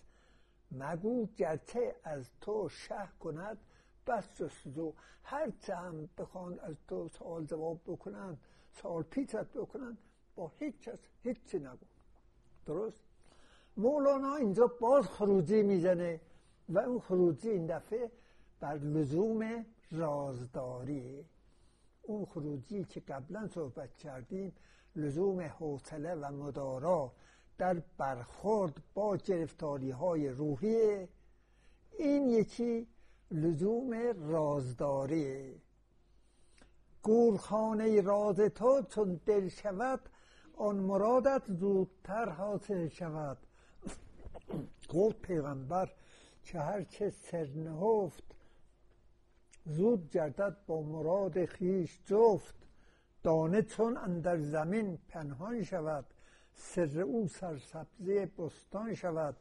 مگو گرچه از تو شه کند بس جستجو. هر چه هم بخوان از تو سوال جواب بکنن سوال پیچت بکنن با هیچ کس هیچی نگو. درست؟ مولانا اینجا باز خروجی می‌زنه و اون خروجی این دفعه بر لزوم رازداری. اون خروجی که قبلا صحبت کردیم لزوم حوصله و مدارا در برخورد با گرفتاری های روحی این یکی لزوم رازداری. گورخانه راز تو چون دل شود آن مرادت زودتر حاصل شود. گفت پیغمبر که هرچه سر نهفت زود گردد با مراد خیش جفت. دانه چون اندر زمین پنهان شود سر او سرسبزی بستان شود.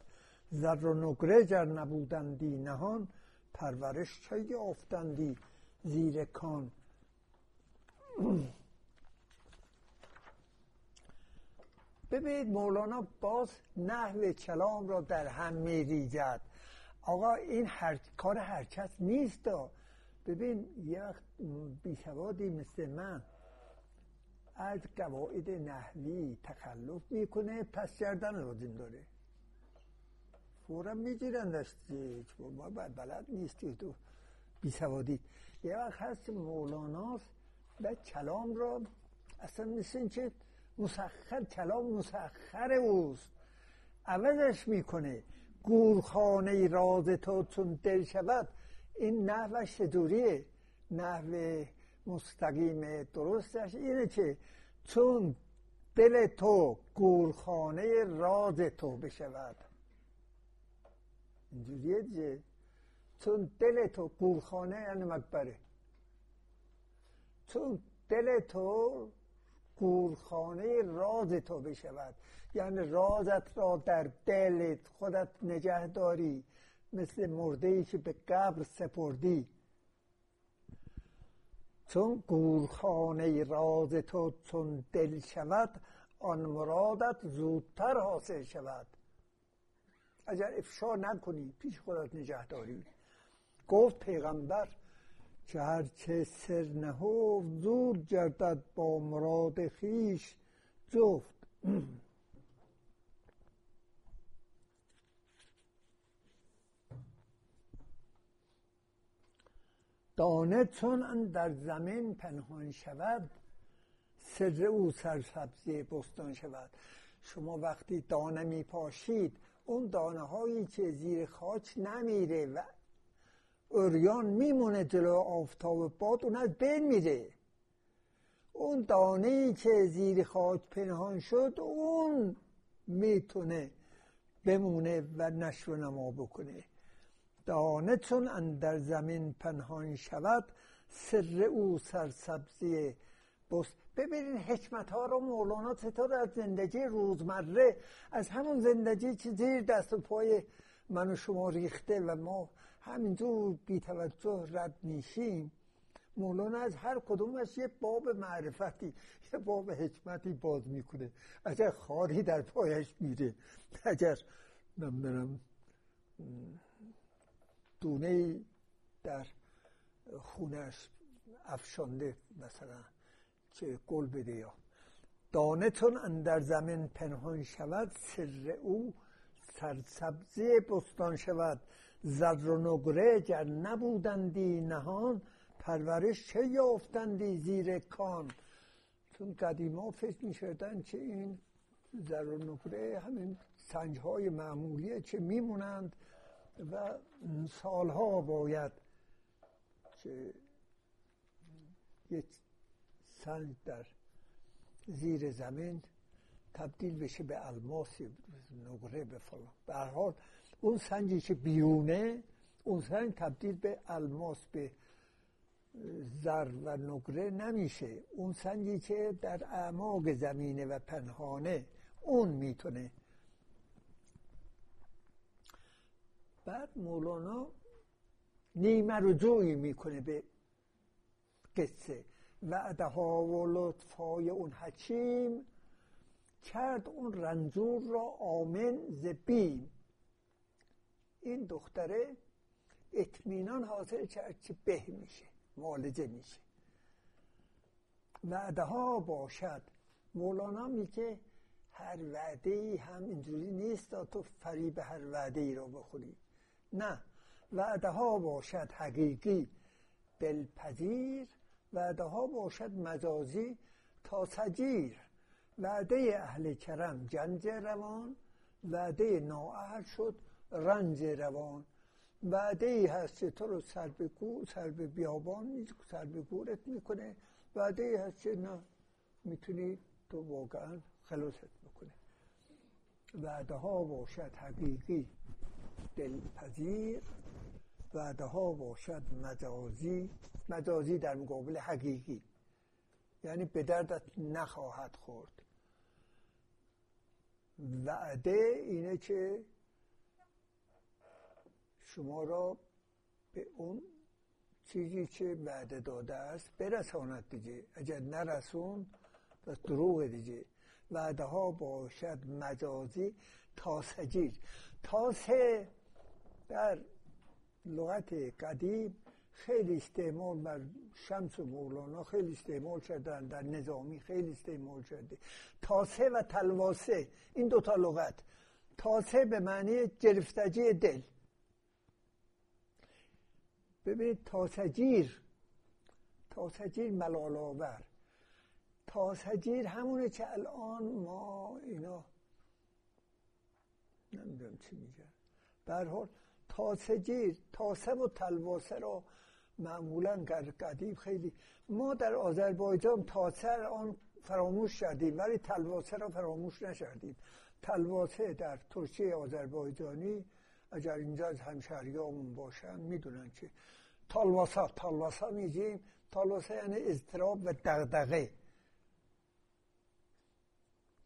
زر و نگره گر نبودندی نهان پرورش چه یافتندی زیر کان؟ ببینید مولانا باز نحو کلام را در هم میریزد. آقا این هر... کار هرکس نیست. ببین یه وقت بیسوادی مثل من از قواعد نحوی تخلف می‌کنه پس کردن لازم داره. فورا می‌گیرن دستی ما بلد نیستی تو بیسوادی. یه وقت هست مولاناست و کلام را اصلا مثل اینکه مسخر کلام مسخر اوست. عوضش می‌کنه. گورخانه راز تو چون دل شود این نحوش چطوریه نحو مستقیم درستش اینه که چون دل تو گورخانه راز تو بشود. اینجوریه دیگه. چون دل تو گورخانه یعنی مقبره. چون دل تو گورخانه راز تو بشود. یعنی رازت را در دلت خودت نگه داری. مثل مرده ای که به قبر سپردی. چون گورخانه راز تو چون دل شود آن مرادت زودتر حاصل شود. اگر افشا نکنی پیش خودت نگه داری گفت پیغمبر که هرچه سر نهو زود گردد با مراد خیش جفت. دانه چون در زمین پنهان شود سر او سرسبزی بستان شود. شما وقتی دانه می پاشید اون دانه هایی که زیر خاک نمیره و اوریان میمونه جلو آفتاب باد اون از بین میره. اون دانه ای که زیر خاک پنهان شد اون می‌تونه بمونه و نشر و نما بکنه. دانه چون اندر زمین پنهان شود سر او سرسبزی بس ببینید حکمت ها رو مولانا چطور از زندگی روزمره از همون زندگی که زیر دست و پای من و شما ریخته و ما همینجور بی توجه رد میشیم. مولانا از هر کدومش یه باب معرفتی یه باب حکمتی باز می‌کنه. اگر خاری در پایش میره. اگر برم دونه در خونش افشانده مثلا که گل بده یا. دانه چون اندر زمین پنهان شود سر او سرسبزی بستان شود. زر و نگره گر نبودندی نهان پرورش چه یافتندی زیر کان؟ چون قدیما فکر می شدن که این زر و نگره همین سنج های معمولیه که میمونند. و سالها باید که یک سنج در زیر زمین تبدیل بشه به الماس نقره به فلان. به حال اون سنجی که بیرونه اون سنج تبدیل به الماس به زر و نقره نمیشه. اون سنجی که در اعماق زمینه و پنهانه اون می‌تونه بعد مولانا نیمه رجوعی می‌کنه به قصه. وعدها و لطفای اون حکیم کرد اون رنجور را آمن ز بیم. این دختره اطمینان حاصل کرد که به میشه مالجه میشه. وعده ها باشد. مولانا میگه هر وعده هم اینجوری نیست تا تو فریب هر وعده ای رو بخوری. نه. وعده ها باشد حقیقی دلپذیر وعده ها باشد مجازی تا سجیر. وعده اهل کرم جنج روان وعده نااهل شد رنج روان. وعده ای هست که تو رو سر به گور سر به بیابان سر به گورت می‌کنه. وعده هست که نه می‌تونی تو واقعا خلاصت بکنه وعده ها باشد حقیقی دلپذیر وعده ها باشد مجازی مجازی در مقابل حقیقی. یعنی به دردت نخواهد خورد. وعده اینه که شما را به اون چیزی که وعده داده است برساند دیگه. اگر نرسون پس دروغ دیگه. وعده ها باشد مجازی تاسجیر تاسه در لغت قدیم خیلی استعمال بر شمس و مولانا خیلی استعمال شدن در نظامی خیلی استعمال شده. تاسه و تلواسه این دوتا لغت. تاسه به معنی گرفتجی دل. ببینید تاسجیر تاسجیر ملال آور تاسجیر همونه که الان ما اینا نمی‌دونم چی میگن. برحال تاسجیر تاسه و تلواسه رو معمولا قدیم خیلی. ما در آذربایجان تاسه آن فراموش کردیم ولی تلواسه را فراموش نشدیم تلواسه در ترکیه آذربایجانی اگر اینجا از همشهریامون باشن می‌دونن که تالواسا تالواسا میگیم. تالواسا یعنی اضطراب و دغدغه.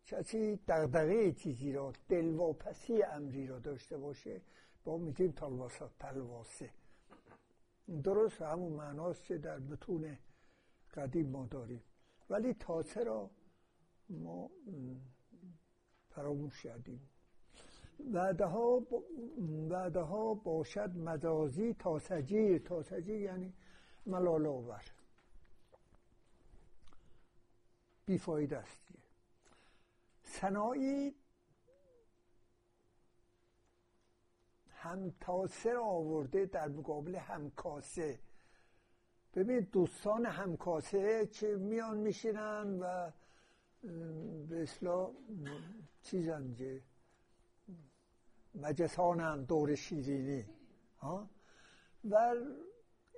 کسی دغدغه چیزی را دلواپسی امری را داشته باشه. با میگیم تالواسا تلواسه درست همون معناست که در بتون قدیم ما داریم. ولی تاسه را ما فراموش کردیم. بعدها بعدها باشد مجازی تاسجیر تاسجیر یعنی ملال آور بیفاید است. سنایی همتاسه را آورده در مقابل همکاسه ببین دوستان همکاسه که میان میشینن و به اصلاح چیزن که مجسانن دور شیرینی. ها؟ و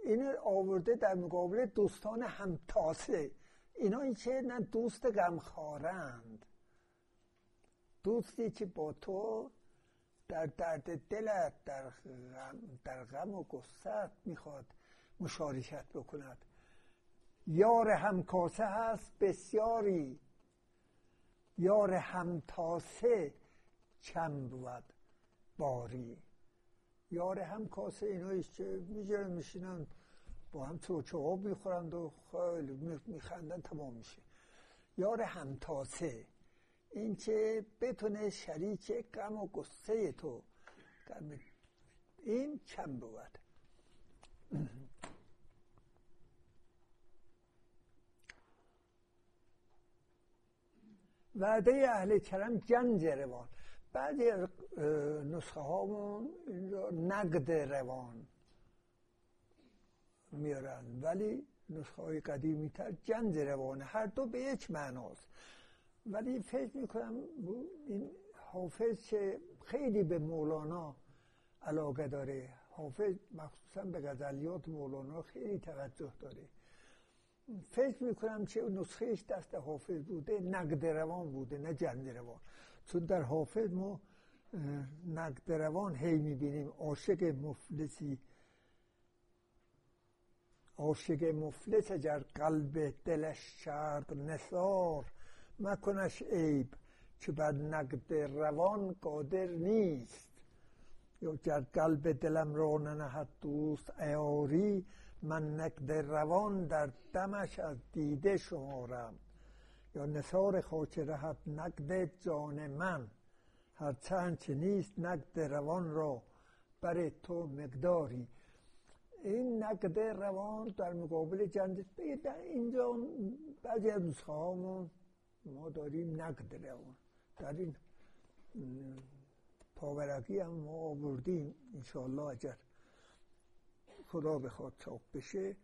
این آورده در مقابل دوستان همتاسه اینا که نه دوست غمخوارند. دوستی که با تو در درد دلت در غم, در غم و گستت می‌خواد مشارکت بکند. یار همکاسه هست بسیاری. یار همتاسه کم بود باری. یار همکاسه ایناییست که میجره میشینن با هم چوچه آب می‌خورند و خیلی میخندن تمام میشه. یار همتاسه این که بتونه شریک غم و گسته تو. این کم بود؟ وعده اهل کرم جنج روان. بعضی از نسخه هامون اینجا نقد روان میارن. ولی نسخه های قدیمی تر جنج روانه. هر دو به یک معناست. ولی فکر می‌کنم این حافظ که خیلی به مولانا علاقه داره. حافظ مخصوصا به غزلیات مولانا خیلی توجه داره. فکر می‌کنم که نسخهش دست حافظ بوده نقد روان بوده نه جند روان. چون در حافظ ما نقد روان هی می‌بینیم. عاشق مفلسی عاشق مفلس اگر قلب دلش کرد نثار. مکنش عیب که بر نقد روان قادر نیست. یا گر قلب دلم را ننهد دوست ایاری من نقد روان در دمش از دیده شمارم. یا نثار خاک رهد نقد جان من. هرچند چه نیست نقد روان را بر تو مقداری. این نقد روان در مقابل جنج اینجا بعضی از ما داریم نقد روان در این پاورقی هم ما آوردیم انشاءالله اگر خدا بخواد چاپ بشه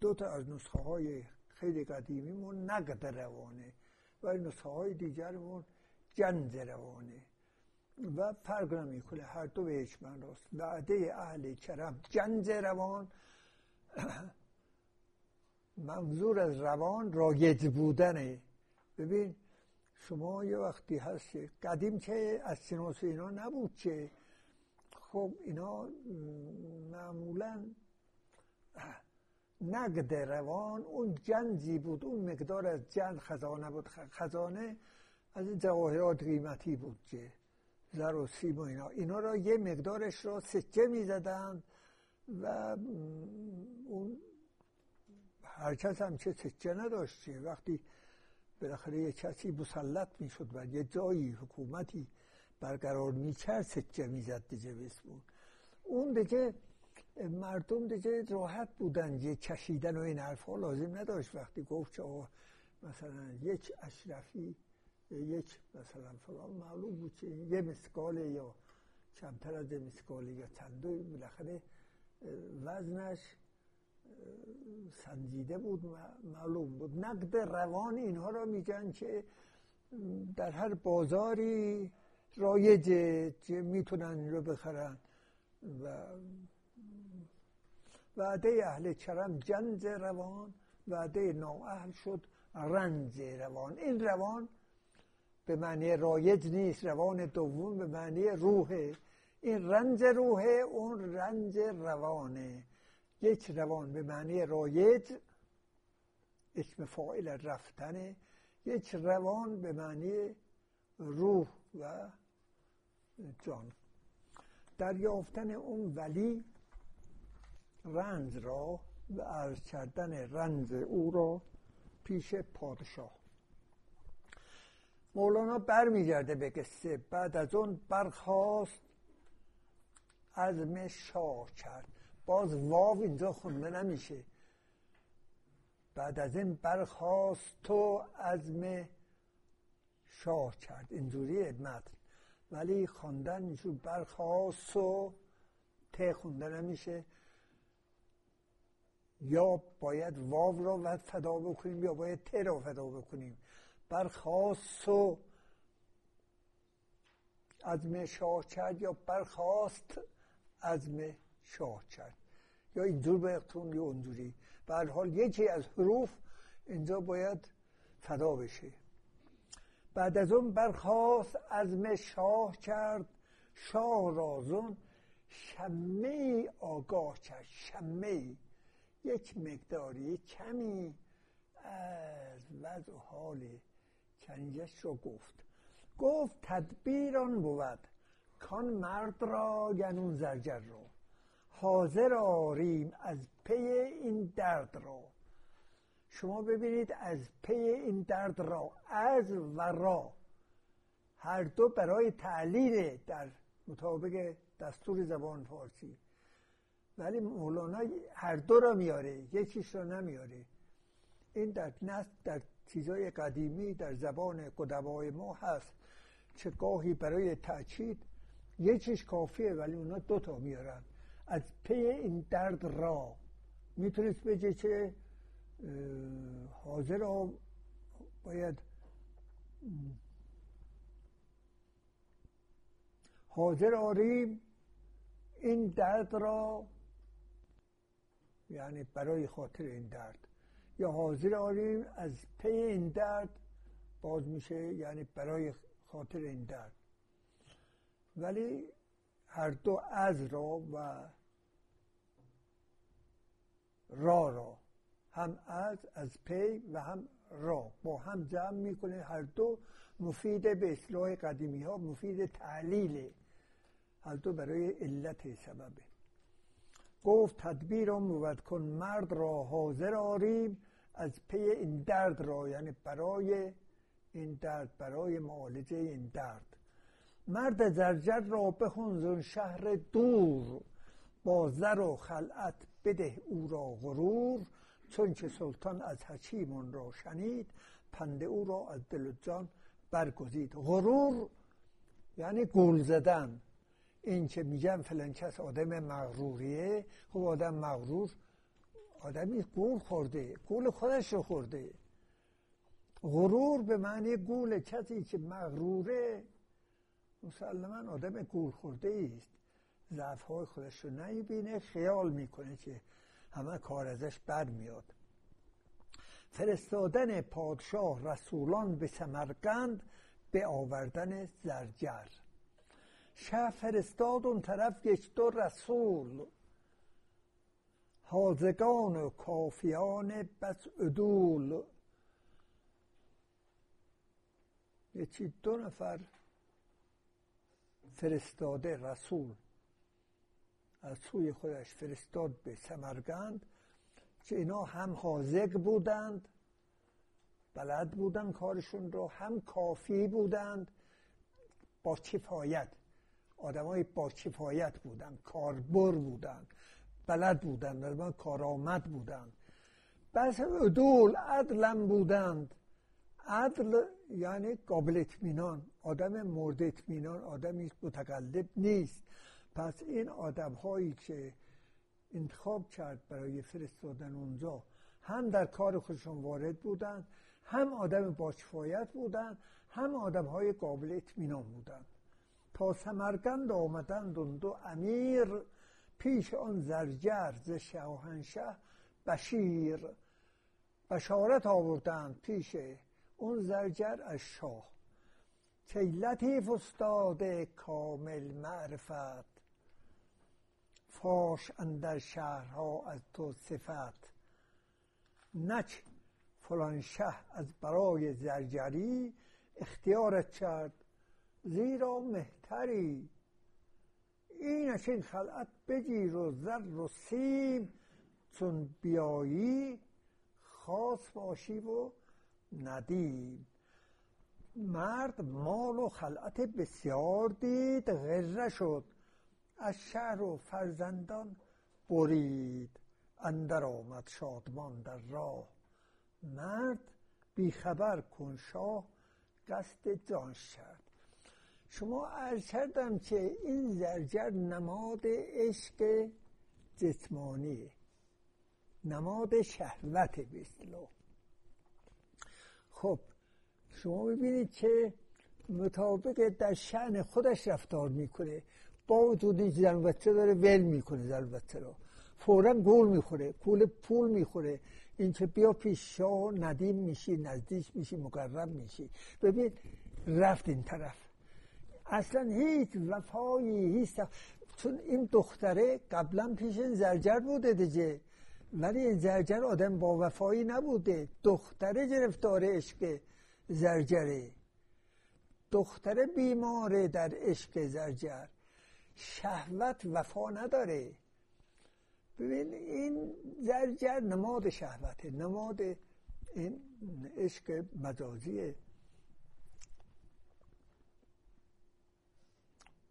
دو تا از نسخه های خیلی قدیمیمون نقد روانه و نسخه های دیگرمون جنز روانه. و فرق نمی‌کنه هر دو به من راست. وعده اهل کرم جنز روان. منظور از روان رایج بودنه ببین شما یه وقتی هست قدیم که از سیناس اینا نبود که. خب اینا معمولا نقد روان اون جنزی بود اون مقدار از جنز خزانه بود. خزانه از جواهرات قیمتی بود که. زر و سیم و اینا. اینا را یه مقدارش را سکه می زدن و اون هر کس هم چه سکه نداشت وقتی بالاخره یه کسی مسلط می‌شد و یه جایی حکومتی برقرار می‌کرد سکه می‌زد دیگه بود اون. دیگه مردم دیگه راحت بودن یه کشیدن و این حرفا لازم نداشت. وقتی گفت که مثلا یک اشرفی یک مثلا فلان معلوم بود که یه مسکاله یا کمتر از مسکاله یا چندو بالاخره وزنش سنجیده بود معلوم بود. نقد روان اینها را میگن که در هر بازاری رایجه که می‌تونن رو بخرن و وعده اهل چرم جنز روان وعده نااهل شد رنج روان. این روان به معنی رایج نیست روان دوم به معنی روحه این رنج روحه اون رنج روانه. یک روان به معنی رایج اسم فاعل رفتنه یک روان به معنی روح و جان. دریافتن اون ولی رنج را و عرض کردن رنج او را پیش پادشاه. مولانا برمیگرده به قصه بعد از اون برخواست عزم شاه کرد. باز واو اینجا خونده نمیشه. بعد از این برخواست تو عزم شاه کرد. اینجوری متن. ولی خواندن اینجور برخواست و ته خونده نمیشه. یا باید واو را فدا بکنیم یا باید ته را فدا بکنیم. برخواست و عزم شاه کرد یا برخواست عزم شاه کرد یا اینجور بایدتون یا اونجوری. به حال یکی از حروف اینجا باید فدا بشه. بعد از اون برخواست عزم شاه کرد. شاه رازون شمه آگاه کرد. شمه. یک مقداری کمی از وضع حال کنیزش رو گفت. گفت تدبیران بود کان مرد را گنون زرجر رو حاضر آریم از پی این درد را. شما ببینید از پی این درد را از و را. هر دو برای تعلیل در مطابق دستور زبان فارسی. ولی مولانا هر دو را میاره یکیش را نمیاره. این در نست در چیزای قدیمی در زبان قدمای ما هست. چه گاهی برای تأکید یکیش کافیه ولی اونا دوتا میارن. از پی این درد را می‌تونست بگه که حاضر باید حاضر آریم این درد را یعنی برای خاطر این درد یا حاضر آریم از پی این درد باز میشه یعنی برای خاطر این درد. ولی هر دو از را و را را. هم از از پی و هم را. با هم جمع می‌کنه هر دو مفید به اصلاح قدیمی ها مفید تعلیل هر دو برای علت سببه. گفت تدبیر را بود کن مرد را حاضر آریم از پی این درد را. یعنی برای این درد برای معالجه این درد. مرد زرجر را بخون شهر دور با زر و خلعت بده او را غرور چون که سلطان از حکیمون را شنید پند او را از دل جان برگزید. غرور یعنی گول زدن. این که میگن فلان کس آدم مغروریه؟ خب آدم مغرور آدمی گول خورده گول خودش رو خورده. غرور به معنی گول کسی که مغروره مسلما آدم گول خورده است. ضعف های خودش رو نمی‌بینه خیال می‌کنه که همه کار ازش بد میاد. فرستادن پادشاه رسولان به سمرقند به آوردن زرجر. شه فرستاد اون طرف یک دو رسول. حاضگان و کافیان بس ادول یکی دو نفر فرستاده رسول. از سوی خودش فرستاد به سمرگند که اینا هم حاضق بودند بلد بودند کارشون رو هم کافی بودند. با کفایت آدمای با کفایت بودند کاربر بودند بلد بودند کارآمد بودند بس عدول عدلم بودند. عدل یعنی قابل اطمینان. آدم مورد اطمینان آدمی متقلب نیست. پس این آدم هایی که انتخاب کرد برای فرستادن اونجا هم در کار خودشون وارد بودن هم آدم باشفایت بودن هم آدم های قابل اطمینان بودن. تا سمرگند آمدند اون دو امیر پیش آن زرجر ز شاهنشه بشیر. بشارت آوردند پیش اون زرجر از شاه. که لطیف استاد کامل معرفت. فاش اندر شهرها از تو صفت. نچ فلان شه از برای زرجری اختیارت کرد. زیرا مهتری. اینش این خلعت بگیر و زر و سیم. چون بیایی خاص باشی و ندیم مرد مال و خلعت بسیار دید غره شد. از شهر و فرزندان برید. اندر آمد شادمان در راه. مرد بیخبر کن شاه قصد جانش کرد شما عرض کردم که این زرجر نماد عشق جسمانیه. نماد شهوت به خب شما ببینید که مطابق در شعن خودش رفتار می‌کنه. با وجود بچه داره ول می‌کنه بچه رو. فورا گول می‌خوره پول پول می‌خوره. این که بیا پیش شاه ندیم میشی نزدیک میشی مقرب میشی. ببین رفت این طرف. اصلا هیچ وفایی هیچ چون این دختره قبلا پیش زرجر بوده دیگه. ولی زرجر آدم با وفایی نبوده. دختره گرفتار عشق زرجره. دختره بیماره در عشق زرجر. شهوت وفا نداره. ببین این زرجر نماد شهوته. نماد این عشق مجازیه.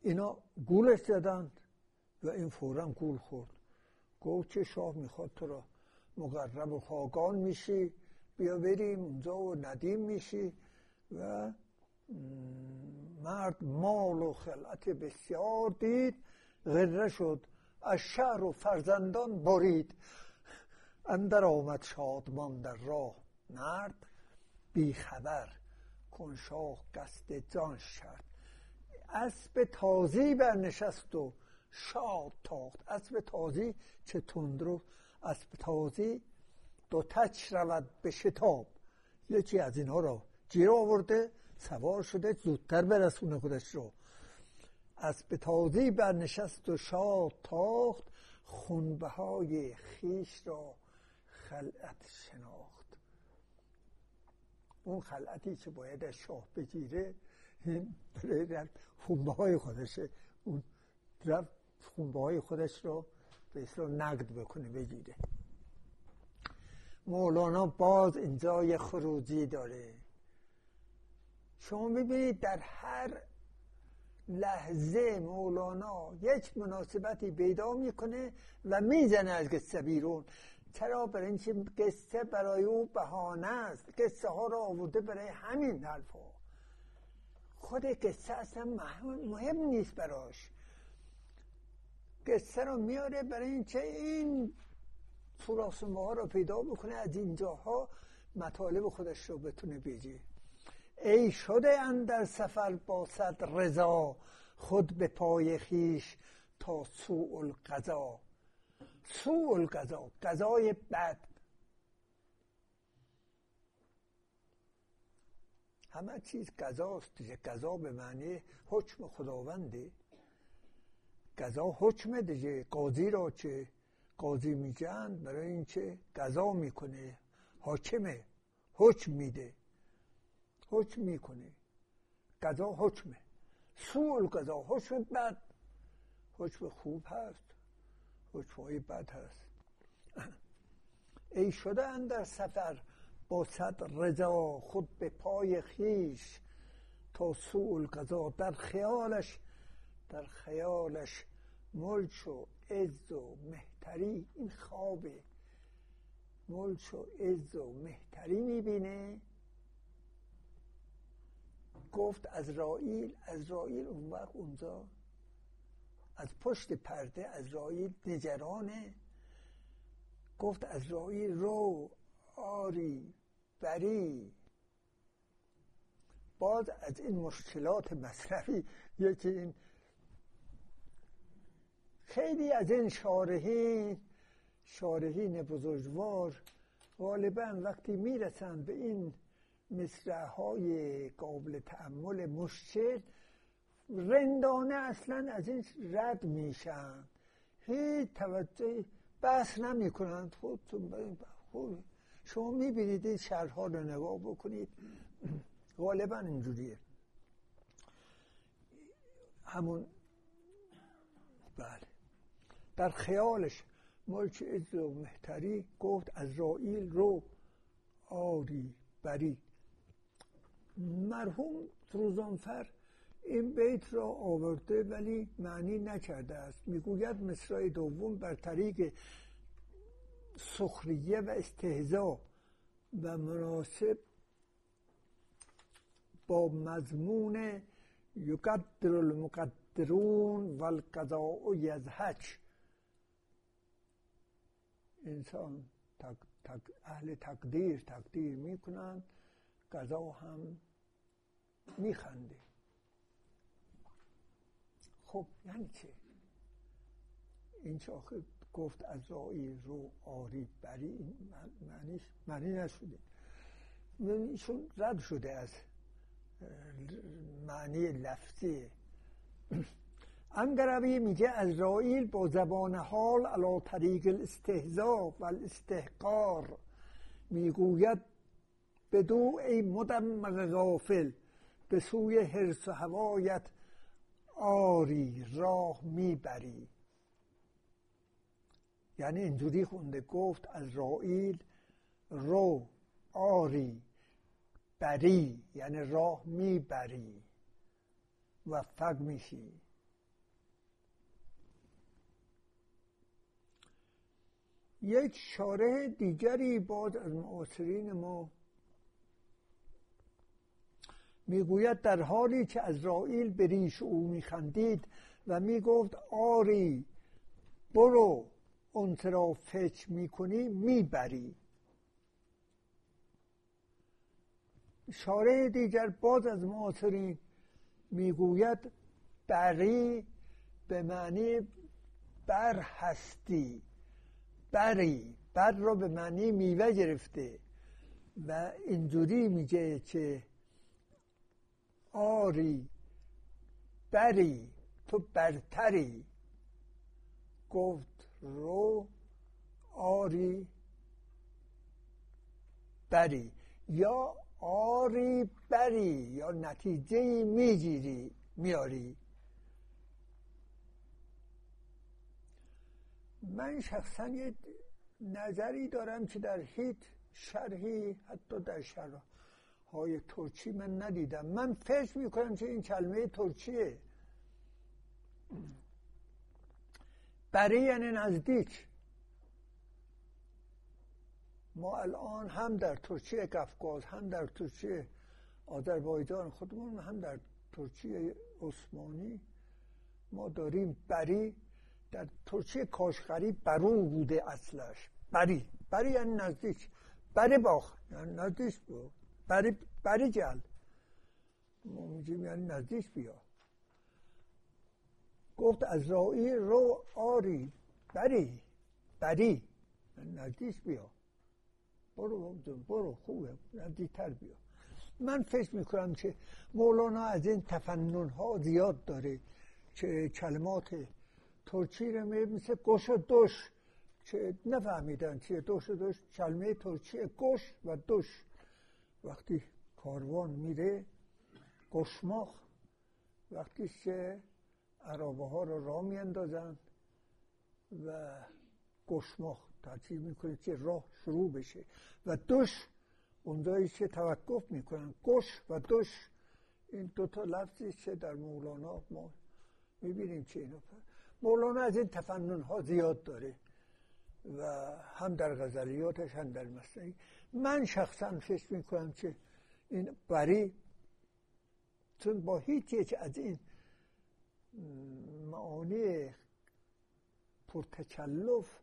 اینا گولش زدند و این فورا گول خورد. گفت که شاه می‌خواد تو را مقرب و خاگان میشی. بیا بریم اونجا و ندیم میشی و مرد مال و خلعت بسیار دید. غره شد از شهر و فرزندان برید. اندر آمد شادمان در راه مرد. بیخبر کنشاه قصد جان شد. اسب تازی برنشست و شاد تاخت. اسب تازی چه تندرو اسب تازی دو تچ رود به شتاب. یکی از اینها را گیر آورده سوار شده زودتر برسونه خودش رو. اسب تازی برنشست و شاد تاخت خونبه های خیش را خلعت شناخت. اون خلعتی که باید از شاه بگیره برای خونبه های خودشه. اون رفت خونبه های خودش رو به نقد بکنه بگیره. مولانا باز اینجا یه خروجی داره. شما ببینید در هر لحظه مولانا یک مناسبتی پیدا می‌کنه و می‌زنه از قصه بیرون. چرا؟ برای اینکه قصه برای او بهانه است. قصه ها رو آورده برای همین حرفا. خود قصه اصلا مهم نیست براش. قصه رو میاره برای اینکه این فراسمه ها رو پیدا بکنه از اینجاها مطالب خودش رو بتونه بگه ای شده اندر سفر با صد رضا خود به پای خیش تا سوء القضا سوء القضا قضای بد. همه چیز قضاست دیگه قضا به معنی حکم خداونده. قضا حکم دیگه قاضی را چه قاضی میگن برای اینکه قضا می‌کنه حاکمه حکم میده. حکم می‌کنه. قضا حکمه. سوال قضا حکم بد. حکم خوب هست. های بد هست. ای شده در سفر با صد رضا خود به پای خیش تا سوء قضا در خیالش در خیالش ملک و عز و مهتری این خوابه. ملک و عز و مهتری می‌بینه. گفت از رائیل از رائیل اون وقت اونجا. از پشت پرده از رائیل نگرانه. گفت از رایی رو آری بری. باز از این مشکلات مصرفی یکی این خیلی از این شارحین شارحین بزرگوار غالبا وقتی می‌رسند به این مصرعهای قابل تعمل مشکل رندانه اصلا از این رد میشن هیچ توجه بحث نمی کنند خوب شما می‌بینید این شرها رو نگاه بکنید. غالبا اینجوریه. همون بله. در خیالش ملک عز و مهتری گفت از رائیل رو آری بری. مرحوم روزانفر این بیت را آورده ولی معنی نکرده است. می‌گوید مصرع دوم بر طریق سخریه و استهزا و مناسب با مضمون یقدر المقدرون و القضاء یزهج. انسان اهل تقدیر تقدیر می‌کنند قضا هم میخنده. خب یعنی چه این آخه گفت از رایی رو آری بری معنیش معنی نشده. ایشون رد شده از معنی لفظی انگروی میگه از رائیل با زبان حال علا طریق الاستهزا و الاستحقار می‌گوید بدو ای مدمغ غافل به سوی حرس و هوایت آری راه می‌بری. یعنی اینجوری خونده گفت از رائیل رو آری بری یعنی راه می‌بری وفق میشی. یک شارح دیگری باز از معاصرین ما می‌گوید در حالی که از رائیل به ریش او میخندید و می‌گفت آری برو اون را فچ می‌کنی می‌بری. شارع دیگر باز از معاصرین می‌گوید بری به معنی بر هستی بری بر رو به معنی میوه گرفته. و اینجوری میگه که آری بری تو برتری. گفت رو آری بری. یا آری بری یا نتیجه می‌گیری میاری من شخصا یه نظری دارم که در هیچ شرحی حتی در شرح های ترچی من ندیدم. من فکر می‌کنم که این کلمه ترچیه برای یعنی نزدیک. ما الان هم در ترکیه قفقاز هم در ترکیه آذربایجان خودمون هم در ترکیه عثمانی ما داریم بری در ترکیه کاشغری برون بوده اصلش بری. بری یعنی نزدیک. بری باخ. یعنی نزدیک بود بری, بری جل. ما یعنی نزدیک بیا. گفت از رایی رو آری. بری. بری. یعنی نزدیک بیا. برو برو. خوبه. نزدیکتر بیا. من فکر می‌کنم که مولانا از این تفنن ها زیاد داره که کلمات ترچی رو مثل گوش و دوش. که نفهمیدن چیه دوش و دوش. کلمه ترچی گوش و دوش. وقتی کاروان میره گشماخ وقتی که عرابه ها رو را میاندازن و گشماخ ترتیب می‌کنه که راه شروع بشه. و دوش اونجایی که توقف می‌کنن. گش و دوش. این دوتا لفظی که در مولانا ما می‌بینیم که اینو. مولانا از این تفنن ها زیاد داره و هم در غزلیاتش هم در مصنعی من شخصا فکر می‌کنم که این بری چون با هیچ یک از این معانی پرتکلف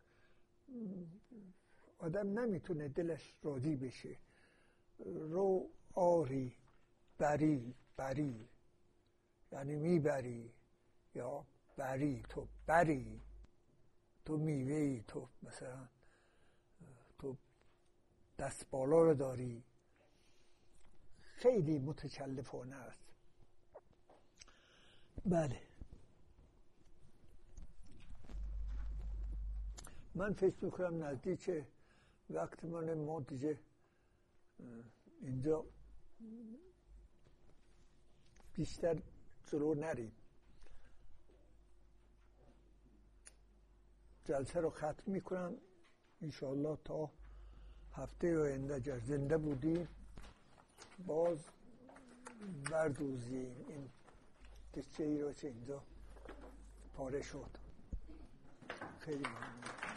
آدم نمی‌تونه دلش راضی بشه. رو آری بری بری. یعنی می‌بری یا بری تو بری. تو میوه تو مثلا تو دست بالا رو داری. خیلی متکلفانه است. بله. من فکر می‌کنم نزدیک وقت من ما دیگه اینجا بیشتر جلو نریم. جلسه رو ختم می‌کنم. انشاءالله تا هفته آینده اگر زنده بودیم باز بردوزیم. این قصه ای رو که اینجا پاره شد. خیلی ممنون.